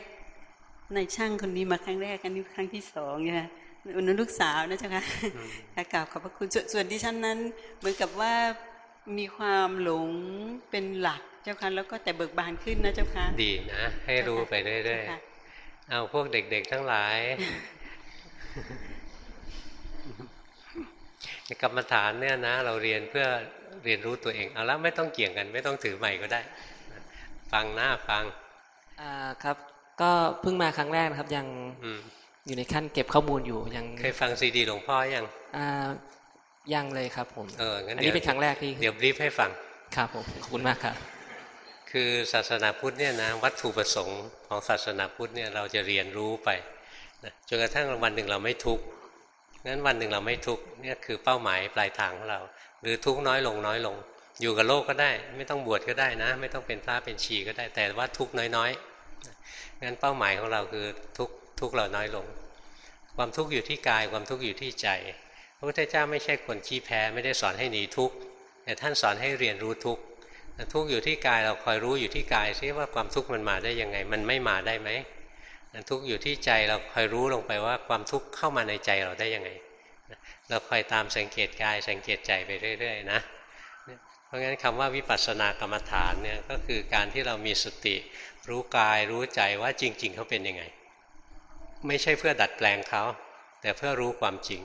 ในช่างคนนี้มาครั้งแรกอันนี้ครั้งที่สองเนี่ยอุนลูกสาวนะเจ้าค่ะกล่าวขอบพระคุณส่วนที่ฉันนั้น เหมือนกับว่ามีความหลงเป็นหลักเจ้าค่ะแล้วก็แต่เบิกบานขึ้นนะเจ้าค่ะดีนะให้รู้ไปเรื่อยๆเอาพวกเด็กๆทั้งหลาย กรรมฐานเนี่ยนะ เราเรียนเพื่อเรียนรู้ตัวเองเอาแล้วไม่ต้องเกี่ยงกัน ไม่ต้องถือใหม่ก็ได้ ฟังหน้าฟังอ่าครับ ก็เพิ่งมาครั้งแรกนะครับ ยังอยู่ในขั้นเก็บข้อมูลอยู่ยังเคยฟังซีดีหลวงพ่อยังอ่ายังเลยครับผมเอองั้นอันนี้เป็นครั้งแรกที่เดี๋ยวบรีฟให้ฟังครับผมขอบคุณมากครับคือศาสนาพุทธเนี่ยนะวัตถุประสงค์ของศาสนาพุทธเนี่ยเราจะเรียนรู้ไปจนกระทั่งวันหนึ่งเราไม่ทุกข์ งั้นวันหนึ่งเราไม่ทุกข์นี่คือเป้าหมายปลายทางของเรา หรือทุกข์น้อยลงน้อยลง อยู่กับโลกก็ได้ ไม่ต้องบวชก็ได้นะ ไม่ต้องเป็นพระเป็นชีก็ได้ แต่ว่าทุกข์น้อยๆงั้นเป้าหมายของเราคือทุกทุกเราน้อยลง ความทุกข์อยู่ที่กายความทุกข์อยู่ที่ใจ พระพุทธเจ้าไม่ใช่คนขี้แพ้ไม่ได้สอนให้หนีทุกข์แต่ท่านสอนให้เรียนรู้ทุกข์ทุกข์อยู่ที่กายเราคอยรู้อยู่ที่กายซิว่าความทุกข์มันมาได้ยังไง มันไม่มาได้ไหม ทุกข์อยู่ที่ใจเราคอยรู้ลงไปว่าความทุกข์เข้ามาในใจเราได้ยังไง เราคอยตามสังเกตกายสังเกตใจไปเรื่อยๆนะเพราะงั้นคำว่าวิปัสสนากรรมฐานเนี่ยก็คือการที่เรามีสติ รู้กายรู้ใจว่าจริง ๆเขาเป็นยังไง ไม่ใช่เพื่อดัดแปลงเขา แต่เพื่อรู้ความจริง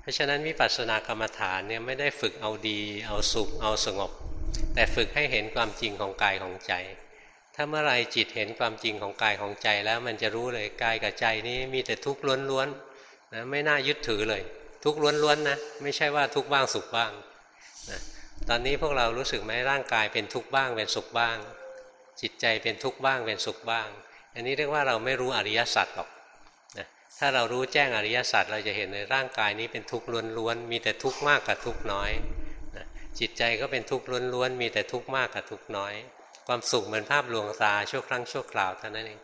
เพราะฉะนั้นวิปัสสนากรรมฐานเนี่ยไม่ได้ฝึกเอาดี เอาสุขเอาสงบ แต่ฝึกให้เห็นความจริงของกายของใจ ถ้าเมื่อไรจิตเห็นความจริงของกายของใจแล้วมันจะรู้เลยกายกับใจนี้มีแต่ทุกข์ล้วนๆนะไม่น่ายึดถือเลย ทุกข์ล้วนๆนะไม่ใช่ว่าทุกข์บ้างสุขบ้างนะตอนนี้พวกเรารู้สึกไหมร่างกายเป็นทุกข์บ้างเป็นสุขบ้าง จิตใจเป็นทุกข์บ้างเป็นสุขบ้าง อันนี้เรียกว่าเราไม่รู้อริยสัจหรอกนะถ้าเรารู้แจ้งอริยสัจเราจะเห็นในร่างกายนี้เป็นทุกข์ล้วนๆมีแต่ทุกข์มากกับทุกข์น้อยนะจิตใจก็เป็นทุกข์ล้วนๆมีแต่ทุกข์มากกับทุกข์น้อย ความสุขเหมือนภาพลวงตาชั่วครั้งชั่วคราวเท่านั้นเอง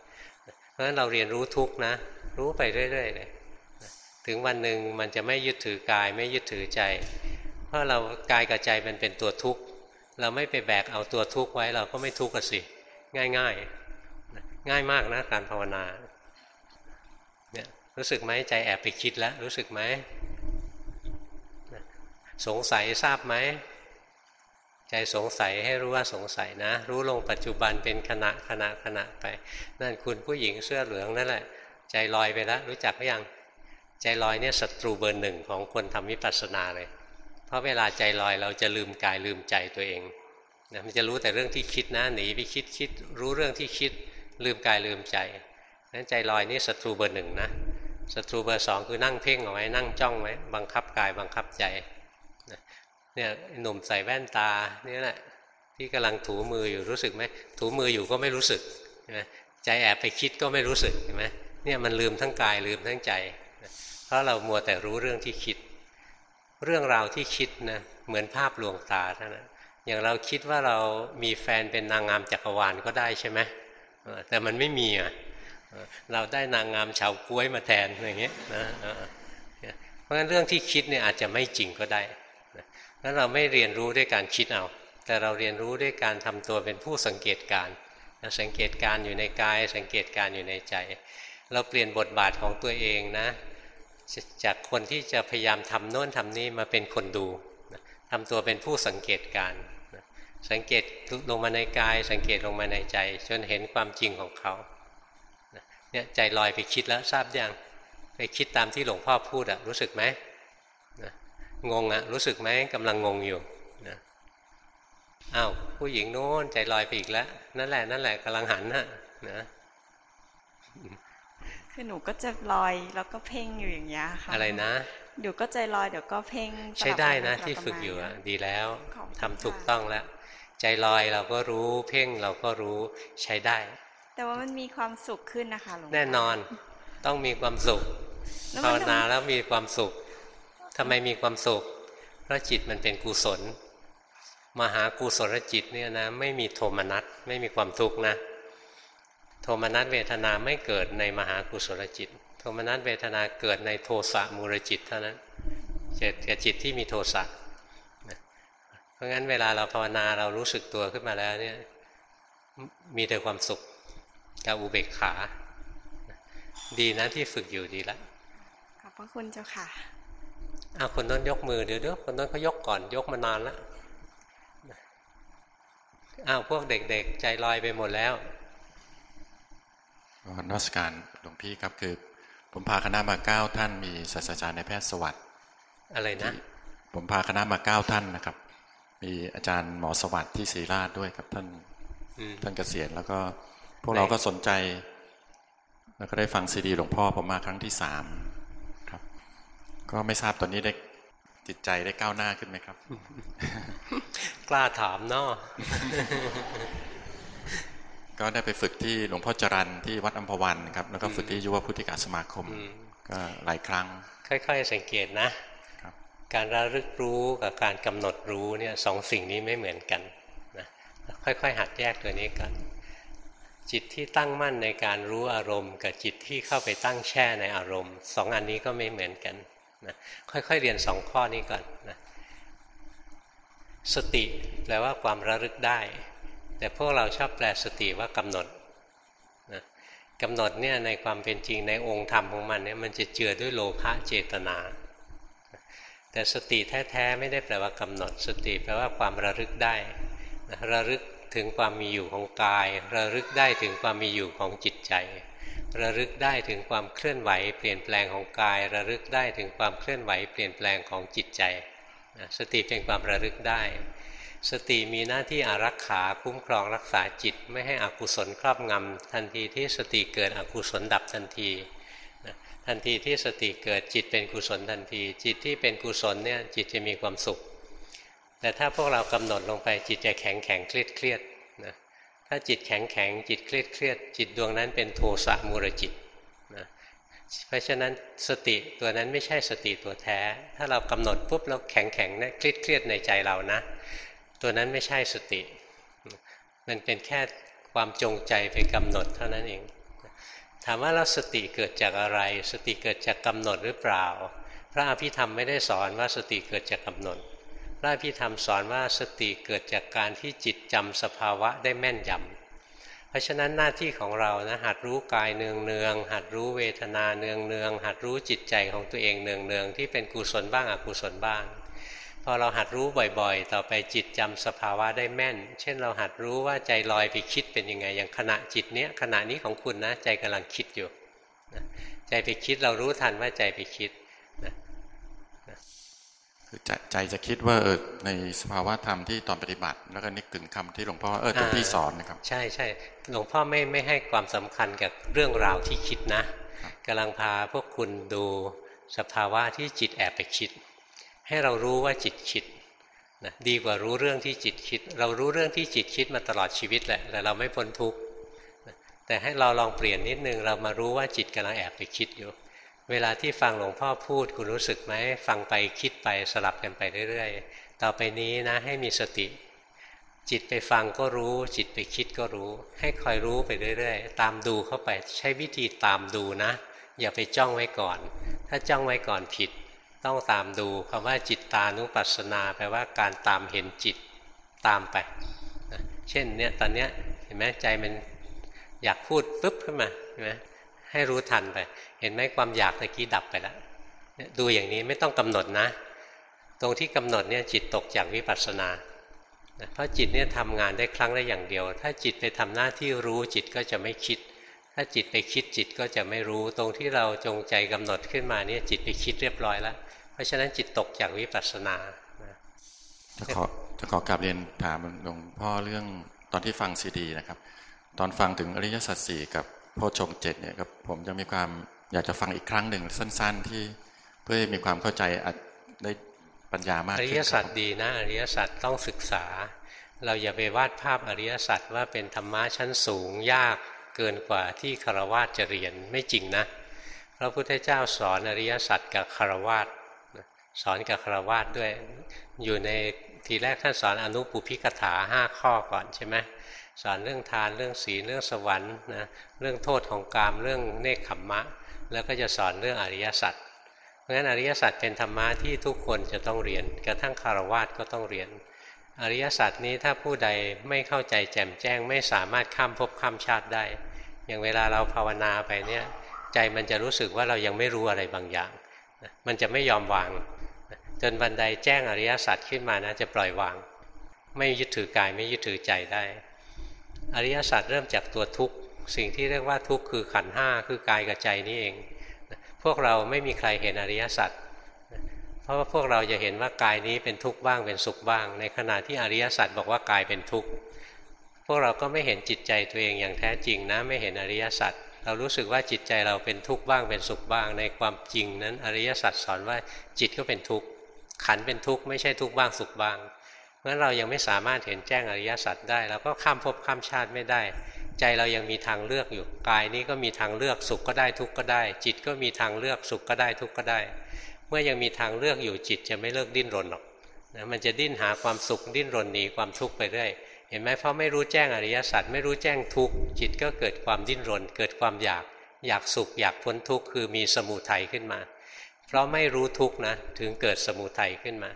เพราะฉะนั้นเราเรียนรู้ทุกนะ รู้ไปเรื่อย ๆ เลย ถึงวันหนึ่งมันจะไม่ยึดถือกายไม่ยึดถือใจ เพราะเรากายกับใจมันเป็นตัวทุกข์เราไม่ไปแบกเอาตัวทุกข์ไว้เราก็ไม่ทุกข์กันสิ ง่ายง่ายง่ายมากนะการภาวนาเนี่ยรู้สึกไหมใจแอบไปคิดแล้วรู้สึกไหมสงสัยทราบไหม ใจสงสัยให้รู้ว่าสงสัยนะ รู้ลงปัจจุบันเป็นขณะขณะขณะไป นั่นคุณผู้หญิงเสื้อเหลืองนั่นแหละ ใจลอยไปแล้วรู้จักหรือยังใจลอยเนี่ยศัตรูเบอร์หนึ่งของคนทำวิปัสสนาเลย เพราะเวลาใจลอยเราจะลืมกายลืมใจตัวเองนะมันจะรู้แต่เรื่องที่คิดนะหนีไปคิดคิด รู้เรื่องที่คิดลืมกายลืมใจนั้นใจลอยนี่ศัตรูเบอร์หนึ่งนะศัตรูเบอร์สองคือนั่งเพ่งเอาไว้นั่งจ้องไว้บังคับกายบังคับใจ เนี่ยหนุ่มใส่แว่นตาเนี่ยแหละที่กำลังถูมืออยู่รู้สึกไหมถูมืออยู่ก็ไม่รู้สึกใช่ไหมใจแอบไปคิดก็ไม่รู้สึกเห็นไหมเนี่ยมันลืมทั้งกายลืมทั้งใจ เพราะเรามัวแต่รู้เรื่องที่คิด เรื่องราวที่คิดนะเหมือนภาพลวงตาเท่านั้นอย่างเราคิดว่าเรามีแฟนเป็นนางงามจักรวาลก็ได้ใช่ไหมแต่มันไม่มีอะเราได้นางงามชาวกล้วยมาแทนอย่างเงี้ยนะเพราะฉะนั้นเรื่องที่คิดเนี่ยอาจจะไม่จริงก็ได้ นั้นเราไม่เรียนรู้ด้วยการคิดเอา แต่เราเรียนรู้ด้วยการทำตัวเป็นผู้สังเกตการสังเกตการอยู่ในกาย สังเกตการอยู่ในใจ เราเปลี่ยนบทบาทของตัวเองนะ จากคนที่จะพยายามทำโน้นทำนี้มาเป็นคนดูทำตัวเป็นผู้สังเกตการสังเกตลงมาในกาย สังเกตลงมาในใจ จนเห็นความจริงของเขาเนี่ยใจลอยไปคิดแล้วทราบยังไปคิดตามที่หลวงพ่อพูดอะรู้สึกไหม งงอะรู้สึกไหมกำลังงงอยู่นะอ้าวผู้หญิงโน้นใจลอยไปอีกแล้ว นั่นแหละนั่นแหละกำลังหันนะนะคือหนูก็จะลอยแล้วก็เพ่งอยู่อย่างเงี้ยค่ะอะไรนะเดี๋ยวก็ใจลอยเดี๋ยวก็เพ่งใช้ได้นะ ที่ฝึกอยู่ดีแล้วทำถูกต้องแล้ว ใจลอยเราก็รู้ เพ่งเราก็รู้ใช้ได้ แต่ว่ามันมีความสุขขึ้นนะคะหลวงแน่นอนต้องมีความสุขภาวนาแล้วมีความสุข ทำไมมีความสุข เพราะจิตมันเป็นกุศล มหากุศลจิตเนี่ยนะไม่มีโทมนัสไม่มีความทุกข์นะ โทมนัสเวทนาไม่เกิดในมหากุศลจิต โทมนัสเวทนาเกิดในโทสะมูลจิตเท่านั้นเจิตกับจิตที่มีโทสะเพราะงั้นเวลาเราภาวนาเรารู้สึกตัวขึ้นมาแล้วเนี่ยมีแต่ความสุขกับอุเบกขา ดีนะที่ฝึกอยู่ดีล้วขอบพระคุณเจ้าค่ะ อาคนนั้นยกมือเดี๋ยวเดี๋ยวคนนั้นเขายกก่อนยกมานานแล้วอ้าวพวกเด็กๆ ใจลอยไปหมดแล้วนักการหลวงพี่ครับคือ ผมพาคณะมาเก้าท่านมีศาสตราจารย์ในแพทย์สวัสดิ์อะไรนะ ผมพาคณะมาเก้าท่านนะครับ มีอาจารย์หมอสวัสดิ์ที่ศรีราชด้วยครับท่านท่านเกษียณแล้วก็ พวกเราก็สนใจ แล้วก็ได้ฟังซีดีหลวงพ่อผมมาครั้งที่สามครับ ก็ไม่ทราบตอนนี้ได้จิตใจได้ก้าวหน้าขึ้นไหมครับ กล้าถามเนาะก็ได้ไปฝึกที่หลวงพ่อจรันที่วัดอัมพวันครับ แล้วก็ฝึกที่ยุวพุทธิกาสมาคม ก็หลายครั้ง ค่อยๆสังเกตนะ การระลึกรู้กับการกำหนดรู้เนี่ยสองสิ่งนี้ไม่เหมือนกันนะค่อยๆหัดแยกตัวนี้กัน จิตที่ตั้งมั่นในการรู้อารมณ์ กับจิตที่เข้าไปตั้งแช่ในอารมณ์สองอันนี้ก็ไม่เหมือนกัน นะค่อยๆเรียนสองข้อนี้ก่อนนะสติแปลว่าความระลึกได้ แต่พวกเราชอบแปลสติว่ากำหนดนะกำหนดเนี่ยในความเป็นจริงในองค์ธรรมของมันเนี่ยมันจะเจือด้วยโลภะเจตนา แต่สติแท้ๆไม่ได้แปลว่ากำหนด สติแปลว่าความระลึกได้นะระลึกถึงความมีอยู่ของกาย ระลึกได้ถึงความมีอยู่ของจิตใจ ระลึกได้ถึงความเคลื่อนไหว เปลี่ยนแปลงของกาย ระลึกได้ถึงความเคลื่อนไหว เปลี่ยนแปลงของจิตใจสติเป็นความระลึกได้ สติมีหน้าที่อารักขาคุ้มครองรักษาจิต ไม่ให้อกุศลครอบงำทันทีที่สติเกิดอกุศลดับทันทีทันทีที่สติเกิดจิตเป็นกุศลทันที จิตที่เป็นกุศลเนี่ยจิตจะมีความสุข แต่ถ้าพวกเรากำหนดลงไปจิตจะแข็งแข็งเครียดเครียด ถ้าจิตแข็งแข็งจิตเครียดเครียดจิตดวงนั้นเป็นโทสะมูรจิตนะเพราะฉะนั้นสติตัวนั้นไม่ใช่สติตัวแท้ ถ้าเรากำหนดปุ๊บเราแข็งแข็งนะเครียดเครียดในใจเรานะ ตัวนั้นไม่ใช่สติ มันเป็นแค่ความจงใจไปกำหนดเท่านั้นเอง ถามว่าเราสติเกิดจากอะไร สติเกิดจากกำหนดหรือเปล่า พระอภิธรรมไม่ได้สอนว่าสติเกิดจากกำหนด พระพิธรรมสอนว่าสติเกิดจากการที่จิตจำสภาวะได้แม่นยำเพราะฉะนั้นหน้าที่ของเรานะหัดรู้กายเนืองเนืองหัดรู้เวทนาเนืองเนืองหัดรู้จิตใจของตัวเองเนืองเนืองที่เป็นกุศลบ้างอกุศลบ้าง พอเราหัดรู้บ่อยๆ ต่อไปจิตจำสภาวะได้แม่น เช่นเราหัดรู้ว่าใจลอยไปคิดเป็นยังไงอย่างขณะจิตเนี้ยขณะนี้ของคุณนะใจกำลังคิดอยู่ใจไปคิดเรารู้ทันว่าใจไปคิด คือใจใจจะคิดว่าเออในสภาวะธรรมที่ตอนปฏิบัติ แล้วก็นึกถึงคำที่หลวงพ่อเออที่สอนนะครับ ใช่ใช่หลวงพ่อไม่ไม่ให้ความสำคัญกับเรื่องราวที่คิดนะกำลังพาพวกคุณดูสภาวะที่จิตแอบไปคิด ให้เรารู้ว่าจิตคิดนะดีกว่ารู้เรื่องที่จิตคิด เรารู้เรื่องที่จิตคิดมาตลอดชีวิตแหละแต่เราไม่พ้นทุกข์แต่ให้เราลองเปลี่ยนนิดนึงเรามารู้ว่าจิตกำลังแอบไปคิดอยู่ เวลาที่ฟังหลวงพ่อพูดคุณรู้สึกไหมฟังไปคิดไปสลับกันไปเรื่อยๆ ต่อไปนี้นะให้มีสติ จิตไปฟังก็รู้ จิตไปคิดก็รู้ ให้คอยรู้ไปเรื่อยๆ ตามดูเข้าไปใช้วิธีตามดูนะ อย่าไปจ้องไว้ก่อน ถ้าจ้องไว้ก่อนผิด ต้องตามดูคำว่าจิตตานุปัสสนาแปลว่าการตามเห็นจิตตามไปเช่นเนี่ยตอนเนี้ยเห็นไหมใจมันอยากพูดปุ๊บขึ้นมาเห็นไหม ให้รู้ทันไป เห็นไหมความอยากตะกี้ดับไปแล้วดูอย่างนี้ไม่ต้องกำหนดนะ ตรงที่กำหนดเนี่ยจิตตกจากวิปัสสนาเพราะจิตเนี่ยทำงานได้ครั้งละอย่างเดียว ถ้าจิตไปทำหน้าที่รู้จิตก็จะไม่คิด ถ้าจิตไปคิดจิตก็จะไม่รู้ ตรงที่เราจงใจกำหนดขึ้นมาเนี่ยจิตไปคิดเรียบร้อยแล้ว เพราะฉะนั้นจิตตกจากวิปัสสนาจะขอจะขอกลับเรียนถามหลวงพ่อเรื่องตอนที่ฟังซีดีนะครับ ตอนฟังถึงอริยสัจสี่กับ พ่อชงเจ็ดเนี่ยครับผมจะมีความอยากจะฟังอีกครั้งหนึ่งสั้น ๆ ที่เพื่อมีความเข้าใจได้ปัญญามากอริยสัจดีนะอริยสัจต้องศึกษา เราอย่าไปวาดภาพอริยสัจว่าเป็นธรรมะชั้นสูงยากเกินกว่าที่คารวะจะเรียนไม่จริงนะพระพุทธเจ้าสอนอริยสัจกับคารวะสอนกับคารวะด้วยอยู่ในทีแรกท่านสอนอนุปุพิกถาห้าข้อก่อนใช่ไหม สอนเรื่องทานเรื่องศีลเรื่องสวรรค์นะเรื่องโทษของกามเรื่องเนคขมมะ แล้วก็จะสอนเรื่องอริยสัจเพราะฉะนั้นอริยสัจเป็นธรรมะที่ทุกคนจะต้องเรียน กระทั่งคารวะก็ต้องเรียน อริยสัจนี้ถ้าผู้ใดไม่เข้าใจแจ่มแจ้ง ไม่สามารถข้ามภพข้ามชาติได้ อย่างเวลาเราภาวนาไปเนี่ยใจมันจะรู้สึกว่าเรายังไม่รู้อะไรบางอย่าง มันจะไม่ยอมวาง จนบันไดแจ้งอริยสัจขึ้นมานะจะปล่อยวาง ไม่ยึดถือกายไม่ยึดถือใจได้ อริยสัจเริ่มจากตัวทุกข์ สิ่งที่เรียกว่าทุกข์คือขันห้าคือกายกับใจนี่เอง พวกเราไม่มีใครเห็นอริยสัจเพราะว่าพวกเราจะเห็นว่ากายนี้เป็นทุกข์บ้างเป็นสุขบ้าง ในขณะที่อริยสัจบอกว่ากายเป็นทุกข์พวกเราก็ไม่เห็นจิตใจตัวเองอย่างแท้จริงนะไม่เห็นอริยสัจเรารู้สึกว่าจิตใจเราเป็นทุกข์บ้างเป็นสุขบ้าง ในความจริงนั้นอริยสัจสอนว่าจิตก็เป็นทุกข์ขันเป็นทุกข์ไม่ใช่ทุกข์บ้างสุขบ้าง เพราะเรายังไม่สามารถเห็นแจ้งอริยสัจได้เราก็ข้ามภพข้ามชาติไม่ได้ ใจเรายังมีทางเลือกอยู่กายนี้ก็มีทางเลือกสุขก็ได้ทุกข์ก็ได้ จิตก็มีทางเลือกสุขก็ได้ทุกข์ก็ได้ เมื่อยังมีทางเลือกอยู่จิตจะไม่เลิกดิ้นรนหรอกนะมันจะดิ้นหาความสุขดิ้นรนหนีความทุกข์ไปเรื่อยเห็นไหมเพราะไม่รู้แจ้งอริยสัจไม่รู้แจ้งทุกข์จิตก็เกิดความดิ้นรน เกิดความอยากอยากสุขอยากพ้นทุกข์คือมีสมุทัยขึ้นมา เพราะไม่รู้ทุกนะถึงเกิดสมุทัยขึ้นมา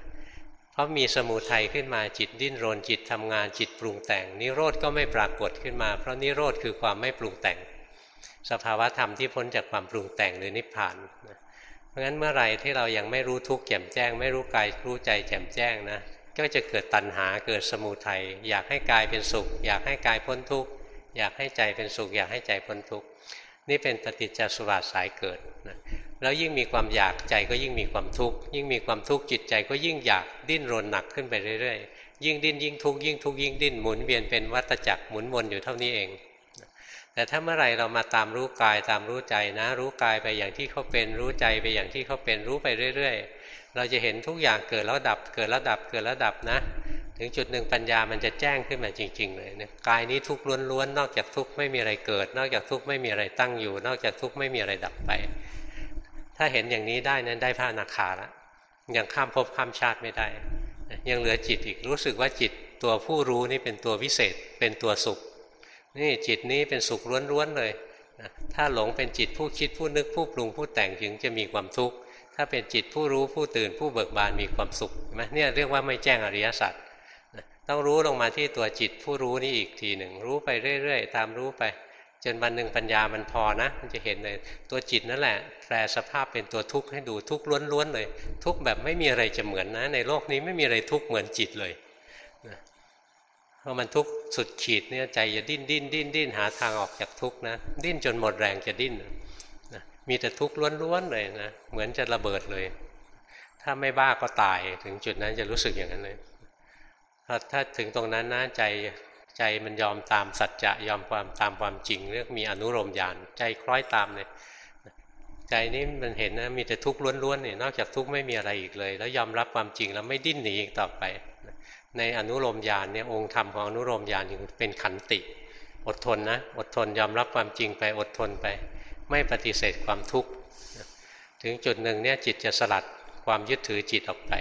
เพราะมีสมุทัยขึ้นมาจิตดิ้นรนจิตทำงานจิตปรุงแต่ง นิโรธก็ไม่ปรากฏขึ้นมา เพราะนิโรธคือความไม่ปรุงแต่ง สภาวะธรรมที่พ้นจากความปรุงแต่งหรือนิพพานเพราะงั้นเมื่อไรที่เรายังไม่รู้ทุกข์แจ่มแจ้ง ไม่รู้กายรู้ใจแจ่มแจ้งนะก็จะเกิดตัณหาเกิดสมุทัยอยากให้กายเป็นสุข อยากให้กายพ้นทุกข์อยากให้ใจเป็นสุข อยากให้ใจพ้นทุกข์นี่เป็นปฏิจจสุราสายเกิดนะ แล้วยิ่งมีความอยากใจก็ยิ่งมีความทุกข์ยิ่งมีความทุกข์จิตใจก็ยิ่งอยากดิ้นรนหนักขึ้นไปเรื่อยๆ ยิ่งดิ้นยิ่งทุกข์ยิ่งทุกข์ยิ่งดิ้นหมุนเวียนเป็นวัฏจักรหมุนวนอยู่เท่านี้เอง แต่ถ้าเมื่อไรเรามาตามรู้กายตามรู้ใจนะ รู้กายไปอย่างที่เขาเป็นรู้ใจไปอย่างที่เขาเป็นรู้ไปเรื่อย ๆ เราจะเห็นทุกอย่างเกิดแล้วดับเกิดแล้วดับเกิดแล้วดับนะ ถึงจุดหนึ่งปัญญามันจะแจ้งขึ้นมาจริง ๆ เลยกายนี้ทุกข์ล้วนๆนอกจากทุกข์ไม่มีอะไรเกิด นอกจากทุกข์ไม่มีอะไรตั้งอยู่ นอกจากทุกข์ไม่มีอะไรดับไป ถ้าเห็นอย่างนี้ได้นั้นได้พระอนาคาแล้วยังข้ามภพข้ามชาติไม่ได้ ยังเหลือจิตอีกรู้สึกว่าจิตตัวผู้รู้นี่เป็นตัววิเศษ เป็นตัวสุข นี่จิตนี้เป็นสุขล้วนๆเลยถ้าหลงเป็นจิตผู้คิดผู้นึกผู้ปรุงผู้แต่งถึงจะมีความทุกข์ถ้าเป็นจิตผู้รู้ผู้ตื่นผู้เบิกบานมีความสุขไหมเนี่ยเรียกว่าไม่แจ้งอริยสัจต้องรู้ลงมาที่ตัวจิตผู้รู้นี่อีกทีหนึ่งรู้ไปเรื่อย ๆ ตามรู้ไป จนวันหนึ่งปัญญามันพอนะ มันจะเห็นเลยตัวจิตนั่นแหละแปลสภาพเป็นตัวทุกข์ให้ดูทุกข์ล้วนๆเลย ทุกข์แบบไม่มีอะไรจะเหมือนนะ ในโลกนี้ไม่มีอะไรทุกข์เหมือนจิตเลยนะพอมันทุกข์สุดขีดเนี่ยใจจะดิ้นดิ้นดิ้นดิ้นหาทางออกจากทุกข์นะดิ้นจนหมดแรงจะดิ้นนะมีแต่ทุกข์ล้วนๆเลยนะเหมือนจะระเบิดเลย ถ้าไม่บ้าก็ตายถึงจุดนั้นจะรู้สึกอย่างนั้นเลยถ้าถึงตรงนั้นนะใจ ใจมันยอมตามสัจจะยอมความตามความจริง เรียกมีอนุโลมญาณใจคล้อยตามเลยใจนี้มันเห็นนะมีแต่ทุกข์ล้วนๆเนี่ยนอกจากทุกข์ไม่มีอะไรอีกเลย แล้วยอมรับความจริงแล้วไม่ดิ้นหนีอีกต่อไป ในอนุโลมญาณเนี่ยองค์ธรรมของอนุโลมญาณเป็นขันติ อดทนนะอดทนยอมรับความจริงไปอดทนไป ไม่ปฏิเสธความทุกข์ถึงจุดหนึ่งเนี่ยจิตจะสลัดความยึดถือจิตออกไป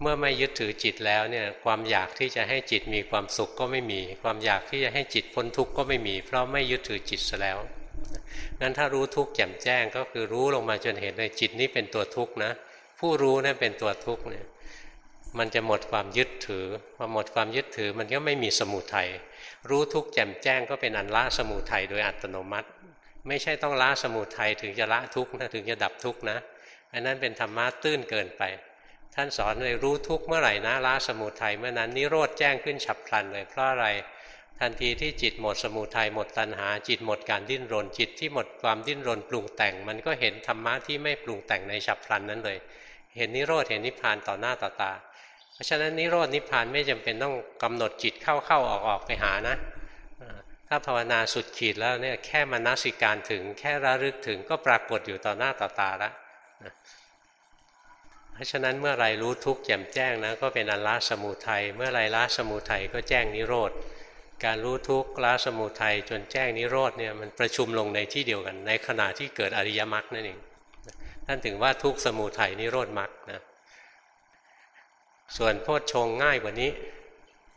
เมื่อไม่ยึดถือจิตแล้วเนี่ยความอยากที่จะให้จิตมีความสุขก็ไม่มี ความอยากที่จะให้จิตพ้นทุกข์ก็ไม่มี เพราะไม่ยึดถือจิตซะแล้วงั้นถ้ารู้ทุกข์แจ่มแจ้งก็คือรู้ลงมาจนเห็นเลยจิตนี้เป็นตัวทุกข์นะ ผู้รู้นั่นเป็นตัวทุกข์เนี่ยมันจะหมดความยึดถือพอหมดความยึดถือมันก็ไม่มีสมุทัยรู้ทุกข์แจ่มแจ้งก็เป็นอันละสมุทัยโดยอัตโนมัติ ไม่ใช่ต้องละสมุทัยถึงจะละทุกข์นะถึงจะดับทุกข์นะอันนั้นเป็นธรรมะตื้นเกินไป ท่านสอนเลยรู้ทุกเมื่อไหร่นะละสมุทัยเมื่อนั้นนิโรธแจ้งขึ้นฉับพลันเลยเพราะอะไรทันทีที่จิตหมดสมุทัยหมดตัณหา จิตหมดการดิ้นรน จิตที่หมดความดิ้นรนปรุงแต่ง มันก็เห็นธรรมะที่ไม่ปรุงแต่งในฉับพลันนั้นเลย เห็นนิโรธเห็นนิพพานต่อหน้าต่อตา เพราะฉะนั้นนิโรธนิพพานไม่จำเป็นต้องกำหนดจิตเข้าเข้าออกออกไปหานะถ้าภาวนาสุดขีดแล้วเนี่ยแค่มานาสิการถึง แค่ระลึกถึงก็ปรากฏอยู่ต่อหน้าต่อตาแล้ว เพราะฉะนั้นเมื่อไรรู้ทุกข์แจ่มแจ้งนะก็เป็นอันละสมุทัยเมื่อไรละสมุทัยก็แจ้งนิโรธการรู้ทุกข์ละสมุทัยจนแจ้งนิโรธเนี่ยมันประชุมลงในที่เดียวกัน ในขณะที่เกิดอริยมรรคนั่นเองท่านถึงว่าทุกสมุทัยนิโรธมรรคนะส่วนโพชฌงง่ายกว่านี้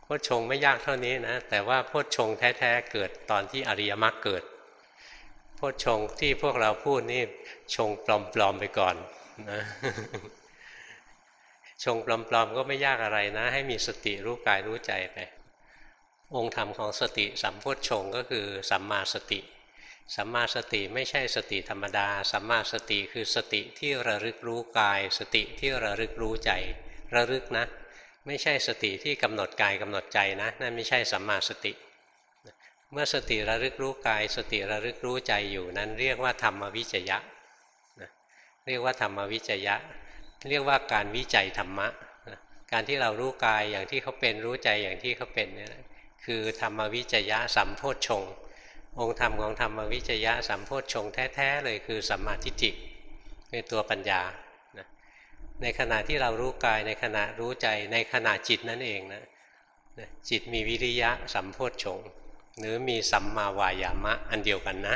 โพชฌงไม่ยากเท่านี้นะแต่ว่าโพชฌงแท้ๆเกิดตอนที่อริยมรรคเกิดโพชฌงที่พวกเราพูดนี่ชงปลอมๆไปก่อนนะ ชงปลอมๆก็ไม่ยากอะไรนะ ให้มีสติรู้กายรู้ใจไป องค์ธรรมของสติสัมโพชฌงก็คือสัมมาสติ สัมมาสติไม่ใช่สติธรรมดา สัมมาสติคือสติที่ระลึกรู้กาย สติที่ระลึกรู้ใจ ระลึกนะ ไม่ใช่สติที่กำหนดกายกำหนดใจนะนั่นไม่ใช่สัมมาสติ เมื่อสติระลึกรู้กาย สติระลึกรู้ใจอยู่นั้น เรียกว่าธรรมวิจยะเรียกว่าธรรมวิจยะ เรียกว่าการวิจัยธรรมะ การที่เรารู้กายอย่างที่เขาเป็นรู้ใจอย่างที่เขาเป็นนี่คือธรรมวิจยะสัมโพชฌงองค์ธรรมของธรรมวิจยะสัมโพชฌงแท้ๆเลยคือสัมมาทิฏฐิเป็นตัวปัญญาในขณะที่เรารู้กายในขณะรู้ใจในขณะจิตนั่นเองนะจิตมีวิริยะสัมโพชฌงหรือมีสัมมาวายามะอันเดียวกันนะ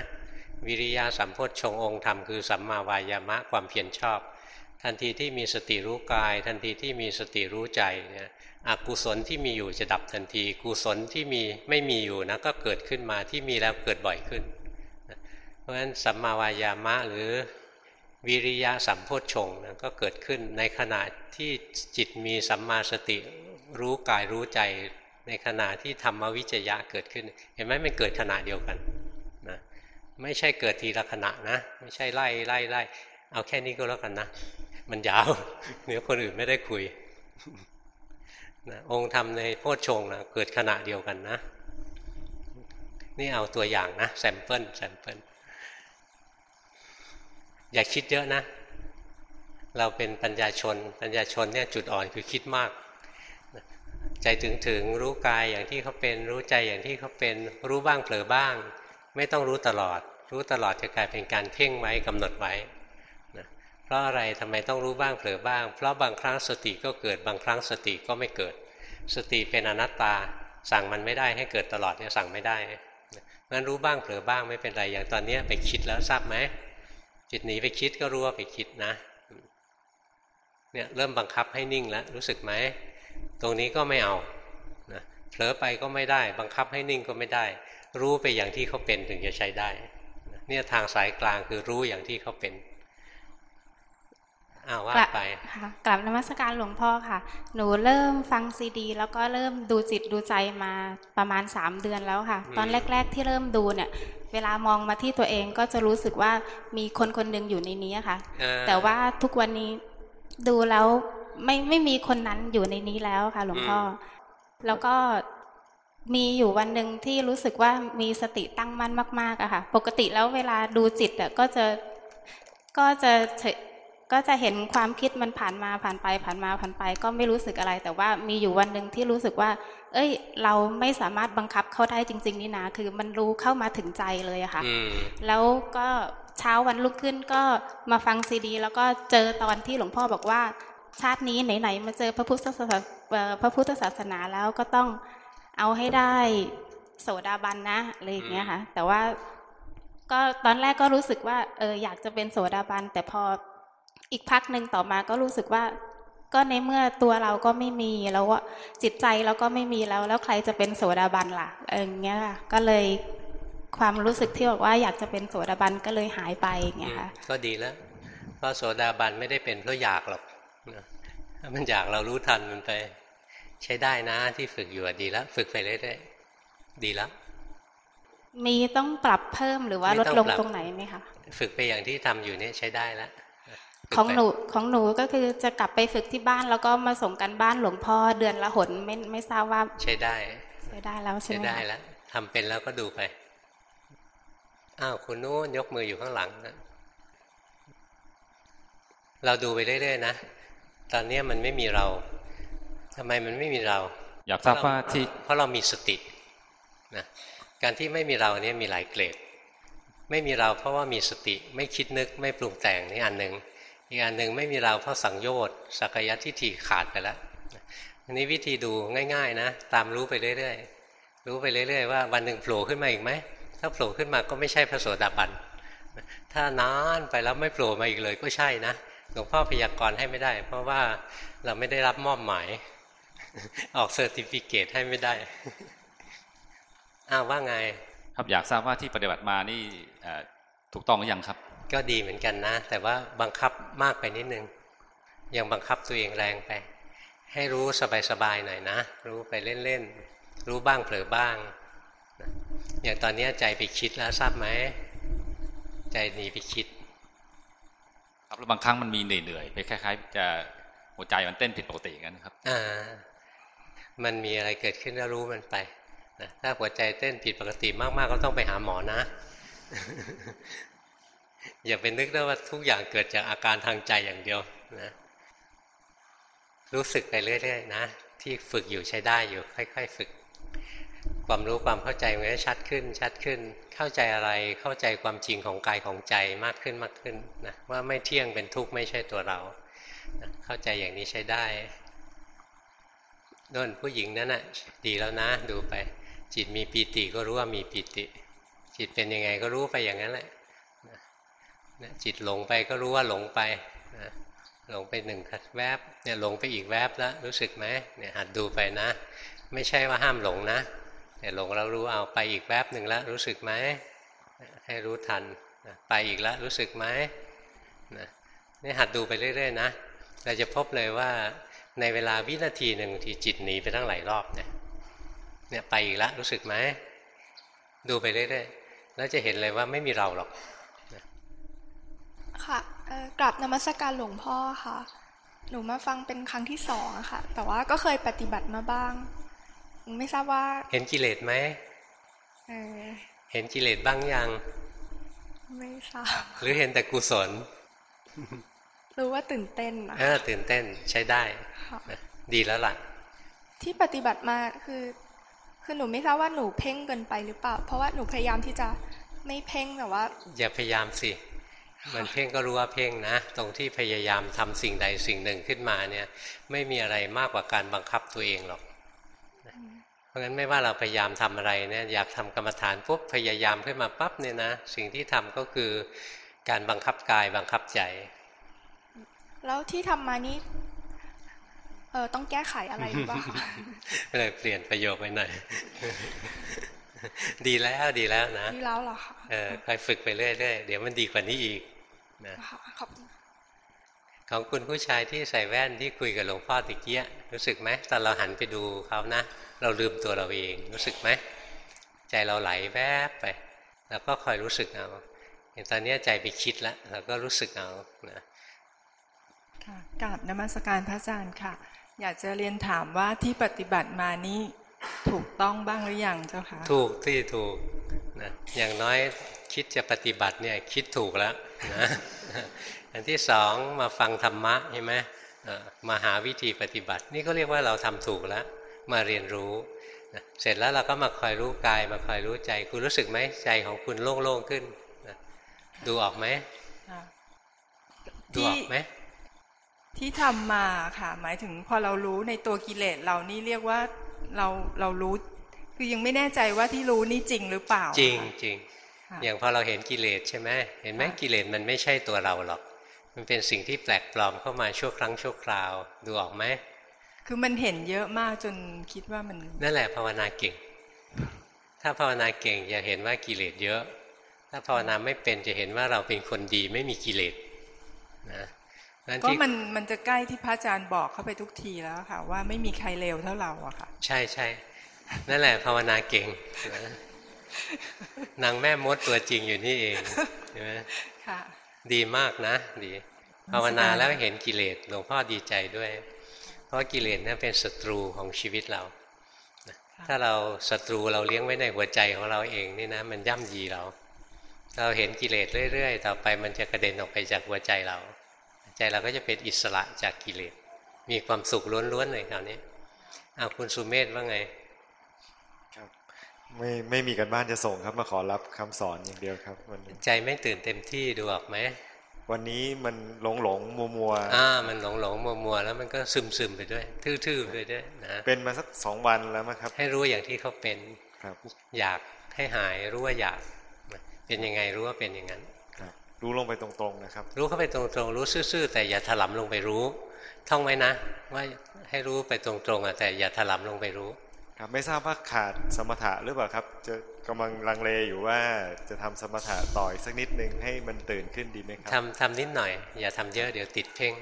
วิริยะสัมโพชฌงองค์ธรรมคือสัมมาวายามะความเพียรชอบ ทันทีที่มีสติรู้กาย ทันทีที่มีสติรู้ใจเนี่ยอกุศลที่มีอยู่จะดับทันที กุศลที่มีไม่มีอยู่นะก็เกิดขึ้นมาที่มีแล้วเกิดบ่อยขึ้น เพราะฉะนั้นสัมมาวายามะหรือวิริยะสัมโพชฌงนะก็เกิดขึ้นในขณะที่จิตมีสัมมาสติรู้กายรู้ใจ ในขณะที่ธรรมวิจยะเกิดขึ้น เห็นไหมมันเกิดขณะเดียวกันนะไม่ใช่เกิดทีละขณะนะ ไม่ใช่ไล่ไล่ไล่เอาแค่นี้ก็แล้วกันนะ มันยาว เดี๋ยวคนอื่นไม่ได้คุยนะองค์ธรรมในโพชฌงค์นะเกิดขณะเดียวกันนะ นี่เอาตัวอย่างนะ sample sample อย่าคิดเยอะนะ เราเป็นปัญญาชน ปัญญาชนเนี่ยจุดอ่อนคือคิดมาก ใจถึงถึงรู้กายอย่างที่เขาเป็น รู้ใจอย่างที่เขาเป็น รู้บ้างเผลอบ้าง ไม่ต้องรู้ตลอด รู้ตลอดจะกลายเป็นการเพ่งไว้กำหนดไว้ ราะอะไรทำไมต้องรู้บ้างเผลอบ้าง เพราะบางครั้งสติก็เกิดบางครั้งสติก็ไม่เกิด สติเป็นอนัตตาสั่งมันไม่ได้ให้เกิดตลอดเนี่ยสั่งไม่ได้งั้นรู้บ้างเผลอบ้างไม่เป็นไรอย่างตอนนี้ไปคิดแล้วทราบไหมจิตหนีไปคิดก็รู้ว่าไปคิดนะเนี่ยเริ่มบังคับให้นิ่งแล้วรู้สึกไหมตรงนี้ก็ไม่เอานะเผลอไปก็ไม่ได้ บังคับให้นิ่งก็ไม่ได้ รู้ไปอย่างที่เขาเป็นถึงจะใช้ได้เนี่ยทางสายกลางคือรู้อย่างที่เขาเป็น อ้าวว่าไปค่ะกลับนมัสการหลวงพ่อค่ะ หนูเริ่มฟังซีดี แล้วก็เริ่มดูจิตดูใจมาประมาณสามเดือนแล้วค่ะ ตอนแรก ๆ ที่เริ่มดูเนี่ย เวลามองมาที่ตัวเองก็จะรู้สึกว่ามีคนคนหนึ่งอยู่ในนี้ค่ะ แต่ว่าทุกวันนี้ดูแล้วไม่ไม่มีคนนั้นอยู่ในนี้แล้วค่ะ หลวงพ่อ แล้วก็มีอยู่วันหนึ่งที่รู้สึกว่ามีสติตั้งมั่นมากๆอะค่ะ ปกติแล้วเวลาดูจิตอะก็จะก็จะ ก็จะเห็นความคิดมันผ่านมาผ่านไปผ่านมาผ่านไป ก็ไม่รู้สึกอะไร แต่ว่ามีอยู่วันหนึ่งที่รู้สึกว่า เอ้ย เราไม่สามารถบังคับเขาได้จริง ๆ นี่นะคือมันรู้เข้ามาถึงใจเลยอะค่ะ แล้วก็เช้าวันลุกขึ้นก็มาฟังซีดี แล้วก็เจอตอนที่หลวงพ่อบอกว่า ชาตินี้ไหนๆมาเจอพระพุทธศาสนาพระพุทธศาสนาแล้วก็ต้องเอาให้ได้โสดาบันนะอะไรอย่างเงี้ยค่ะ แต่ว่าก็ตอนแรกก็รู้สึกว่าเอออยากจะเป็นโสดาบันแต่พอ อีกพักหนึ่งต่อมาก็รู้สึกว่าก็ในเมื่อตัวเราก็ไม่มีแล้วว่าจิตใจเราก็ไม่มีแล้ว แล้วใครจะเป็นโสดาบันล่ะอย่างเงี้ยก็เลยความรู้สึกที่บอกว่าอยากจะเป็นโสดาบันก็เลยหายไปอย่างเงี้ยค่ะก็ดีแล้วเพราะโสดาบันไม่ได้เป็นเพราะอยากหรอกถ้ามันอยากเรารู้ทันมันไป ใช้ได้นะที่ฝึกอยู่ดีแล้ว ฝึกไปเรื่อยๆดีแล้วมีต้องปรับเพิ่มหรือว่าลดลงตรงไหนไหมคะฝึกไปอย่างที่ทำอยู่เนี่ยใช้ได้แล้ว ของหนูของหนูก็คือจะกลับไปฝึกที่บ้านแล้วก็มาส่งกันบ้านหลวงพ่อเดือนละหนไม่ไม่ทราบว่า ใช้ได้ใช้ได้แล้วใช่ไหมใช้ได้แล้วทำเป็นแล้วก็ดูไปอ้าวคุณนู้นยกมืออยู่ข้างหลังนะเราดูไปเรื่อยๆนะตอนนี้มันไม่มีเรา ทำไมมันไม่มีเรา อยากทราบว่าที่เพราะเรามีสตินะการที่ไม่มีเราเนี่ยมีหลายเกรด ไม่มีเราเพราะว่ามีสติ ไม่คิดนึกไม่ปรุงแต่งนี่อันหนึ่ง อีกอันหนึ่งไม่มีเราเพราะสังโยชน์สักยะทิฏฐิขาดไปแล้วอันนี้วิธีดูง่าย ๆ นะ ตามรู้ไปเรื่อยๆรู้ไปเรื่อย ๆ ว่าวันหนึ่งโผล่ขึ้นมาอีกไหมถ้าโผล่ขึ้นมาก็ไม่ใช่พระโสดาบันถ้านานไปแล้วไม่โผล่มาอีกเลยก็ใช่นะหลวงพ่อพยากรณ์ให้ไม่ได้ เพราะว่าเราไม่ได้รับมอบหมาย ออกเซอร์ติฟิเคตให้ไม่ได้อ้าวว่าไง ครับอยากทราบว่าที่ปฏิบัติมานี่ถูกต้องหรือยังครับ ก็ดีเหมือนกันนะ แต่ว่าบังคับมากไปนิดนึง ยังบังคับตัวเองแรงไป ให้รู้สบายๆหน่อยนะ รู้ไปเล่นๆ รู้บ้างเผลอบ้าง อย่างตอนนี้ใจไปคิดแล้วทราบไหม ใจหนีไปคิด ครับแล้วบางครั้งมันมีเหนื่อยๆ ไปคล้ายๆ จะหัวใจมันเต้นผิดปกติอย่างนั้นครับ อ่า มันมีอะไรเกิดขึ้นแล้วรู้มันไปนะถ้าหัวใจเต้นผิดปกติมากๆ ก็ต้องไปหาหมอนะ อย่าไปนึกได้ว่าทุกอย่างเกิดจากอาการทางใจอย่างเดียวนะรู้สึกไปเรื่อยๆนะที่ฝึกอยู่ใช้ได้อยู่ ค่อย ๆ ฝึก ความรู้ความเข้าใจมันก็ชัดขึ้น ชัดขึ้น เข้าใจอะไรเข้าใจความจริงของกายของใจมากขึ้นมากขึ้นนะว่าไม่เที่ยงเป็นทุกข์ไม่ใช่ตัวเรานะเข้าใจอย่างนี้ใช้ได้น่นผู้หญิงนั่นน่ะดีแล้วนะ ดูไป จิตมีปีติก็รู้ว่ามีปีติ จิตเป็นยังไงก็รู้ไปอย่างนั้นแหละ จิตหลงไปก็รู้ว่าหลงไปหลงไปหนึ่งแวบเนี่ยหลงไปอีกแวบแล้วรู้สึกไหมเนี่ยหัดดูไปนะ ไม่ใช่ว่าห้ามหลงนะแต่หลงเรารู้เอาไปอีกแวบหนึ่งแล้วรู้สึกไหมให้รู้ทันไปอีกแล้วรู้สึกไหมนี่หัดดูไปเรื่อยๆนะเราจะพบเลยว่าในเวลาวินาทีหนึ่งที่จิตหนีไปตั้งหลายรอบเนี่ยเนี่ยไปอีกแล้วรู้สึกไหมดูไปเรื่อยๆแล้วจะเห็นเลยว่าไม่มีเราหรอก ค่ะกลับนมัสการหลวงพ่อค่ะ หนูมาฟังเป็นครั้งที่สองอะค่ะ แต่ว่าก็เคยปฏิบัติมาบ้าง ไม่ทราบว่า เห็นกิเลสไหมเออเห็นกิเลสบ้างยัง ไม่ทราบ หรือเห็นแต่กุศล รู้ว่าตื่นเต้นนะเออตื่นเต้นใช้ได้ ดีแล้วล่ะ ที่ปฏิบัติมาคือ คือหนูไม่ทราบว่าหนูเพ่งเกินไปหรือเปล่า เพราะว่าหนูพยายามที่จะไม่เพ่งแต่ว่า อย่าพยายามสิ มันเพ่งก็รู้ว่าเพ่งนะ ตรงที่พยายามทำสิ่งใดสิ่งหนึ่งขึ้นมาเนี่ยไม่มีอะไรมากกว่าการบังคับตัวเองหรอก เพราะงั้นไม่ว่าเราพยายามทำอะไรเนี่ยอยากทำกรรมฐานปุ๊บพยายามขึ้นมาปั๊บเนี่ยนะสิ่งที่ทำก็คือการบังคับกายบังคับใจ แล้วที่ทำมานี้เออต้องแก้ไขอะไรหรือเปล่าคะเลยเปลี่ยนประโยคไปหน่อยดีแล้วดีแล้วนะดีแล้วเหรอคะเออคอยฝึกไปเรื่อยๆเดี๋ยวมันดีกว่านี้อีก นะขอบคุณของคุณผู้ชายที่ใส่แว่นที่คุยกับหลวงพ่อตะเกียรู้สึกไหมตอนเราหันไปดูเขานะ เราลืมตัวเราเองรู้สึกไหมใจเราไหลแวบไปเราก็คอยรู้สึกเอาอย่างตอนนี้ใจไปคิดแล้วเราก็รู้สึกเอานะค่ะกราบนมัสการพระอาจารย์ค่ะ อยากจะเรียนถามว่าที่ปฏิบัติมานี้ ถูกต้องบ้างหรือยังเจ้าคะถูกที่ถูกนะอย่างน้อยคิดจะปฏิบัติเนี่ยคิดถูกแล้วนะอันที่สองมาฟังธรรมะใช่ไหมมาหาวิธีปฏิบัติ นี่ก็เรียกว่าเราทำถูกแล้วมาเรียนรู้นะเสร็จแล้วเราก็มาคอยรู้กาย มาคอยรู้ใจ คุณรู้สึกไหมใจของคุณโล่งๆขึ้นนะดูออกไหมดูออกไหมที่ทำมาค่ะ หมายถึงพอเรารู้ในตัวกิเลสเรานี่เรียกว่า เราเรารู้คือยังไม่แน่ใจว่าที่รู้นี่จริงหรือเปล่า จริงจริงอย่างพอเราเห็นกิเลสใช่ไหมเห็นไหมกิเลสมันไม่ใช่ตัวเราหรอก มันเป็นสิ่งที่แปลกปลอมเข้ามาชั่วครั้งชั่วคราวดูออกไหมคือมันเห็นเยอะมากจนคิดว่ามัน นั่นแหละภาวนาเก่ง ถ้าภาวนาเก่งจะเห็นว่ากิเลสเยอะ ถ้าภาวนาไม่เป็นจะเห็นว่าเราเป็นคนดีไม่มีกิเลสนะ ก็มันมันจะใกล้ที่พระอาจารย์บอกเข้าไปทุกทีแล้วค่ะ ว่าไม่มีใครเลวเท่าเราอะค่ะ ใช่ใช่นั่นแหละภาวนาเก่งนางแม่มดตัวจริงอยู่นี่เองใช่ไหมค่ะ ดีมากนะ ดี ภาวนาแล้วเห็นกิเลสหลวงพ่อดีใจด้วย เพราะกิเลสนั่นเป็นศัตรูของชีวิตเราถ้าเราศัตรูเราเลี้ยงไว้ในหัวใจของเราเองนี่นะ มันย่ำยีเรา เราเห็นกิเลสเรื่อยๆ ต่อไปมันจะกระเด็นออกไปจากหัวใจเรา ใจเราก็จะเป็นอิสระจากกิเลส มีความสุขล้วนๆเลยคราวนี้เอาคุณสุเมธว่าไงครับไม่ไม่มีกันบ้านจะส่งครับมาขอรับคำสอนอย่างเดียวครับวันนี้ใจไม่ตื่นเต็มที่ดูออกไหมวันนี้มันหลงหลงมัวมัวอ่ามันหลงหลงมัวมัวแล้วมันก็ซึมซึมไปด้วย ทื่อๆไปด้วยนะเป็นมาสักสองวันแล้วมั้งครับ ให้รู้อย่างที่เขาเป็นครับ อยากให้หายรู้ว่าอยาก เป็นยังไงรู้ว่าเป็นอย่างนั้นค รับรู้ลงไปตรงๆนะครับ รู้เข้าไปตรงๆ รู้ซื่อๆแต่อย่าถลำลงไปรู้ ท่องไว้นะ ว่าให้รู้ไปตรงๆอะแต่อย่าถลำลงไปรู้ ครับไม่ทราบว่าขาดสมถะหรือเปล่าครับ จะกำลังลังเลอยู่ว่าจะทำสมถะต่อยสักนิดนึงให้มันตื่นขึ้นดีไหมครับทำทำนิดหน่อย อย่าทำเยอะเดี๋ยวติดเพ่ง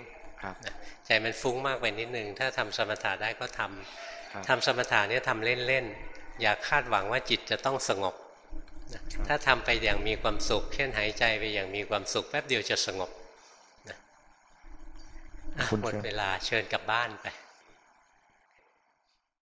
ครับนะใจมันฟุ้งมากไปนิดนึงถ้าทำสมถะได้ก็ทำครับทำสมถะเนี่ยทำเล่นๆอย่าคาดหวังว่าจิตจะต้องสงบนะ ถ้าทำไปอย่างมีความสุข เช่นหายใจไปอย่างมีความสุขแป๊บเดียวจะสงบนะอะหมดเวลาเชิญกลับบ้านไป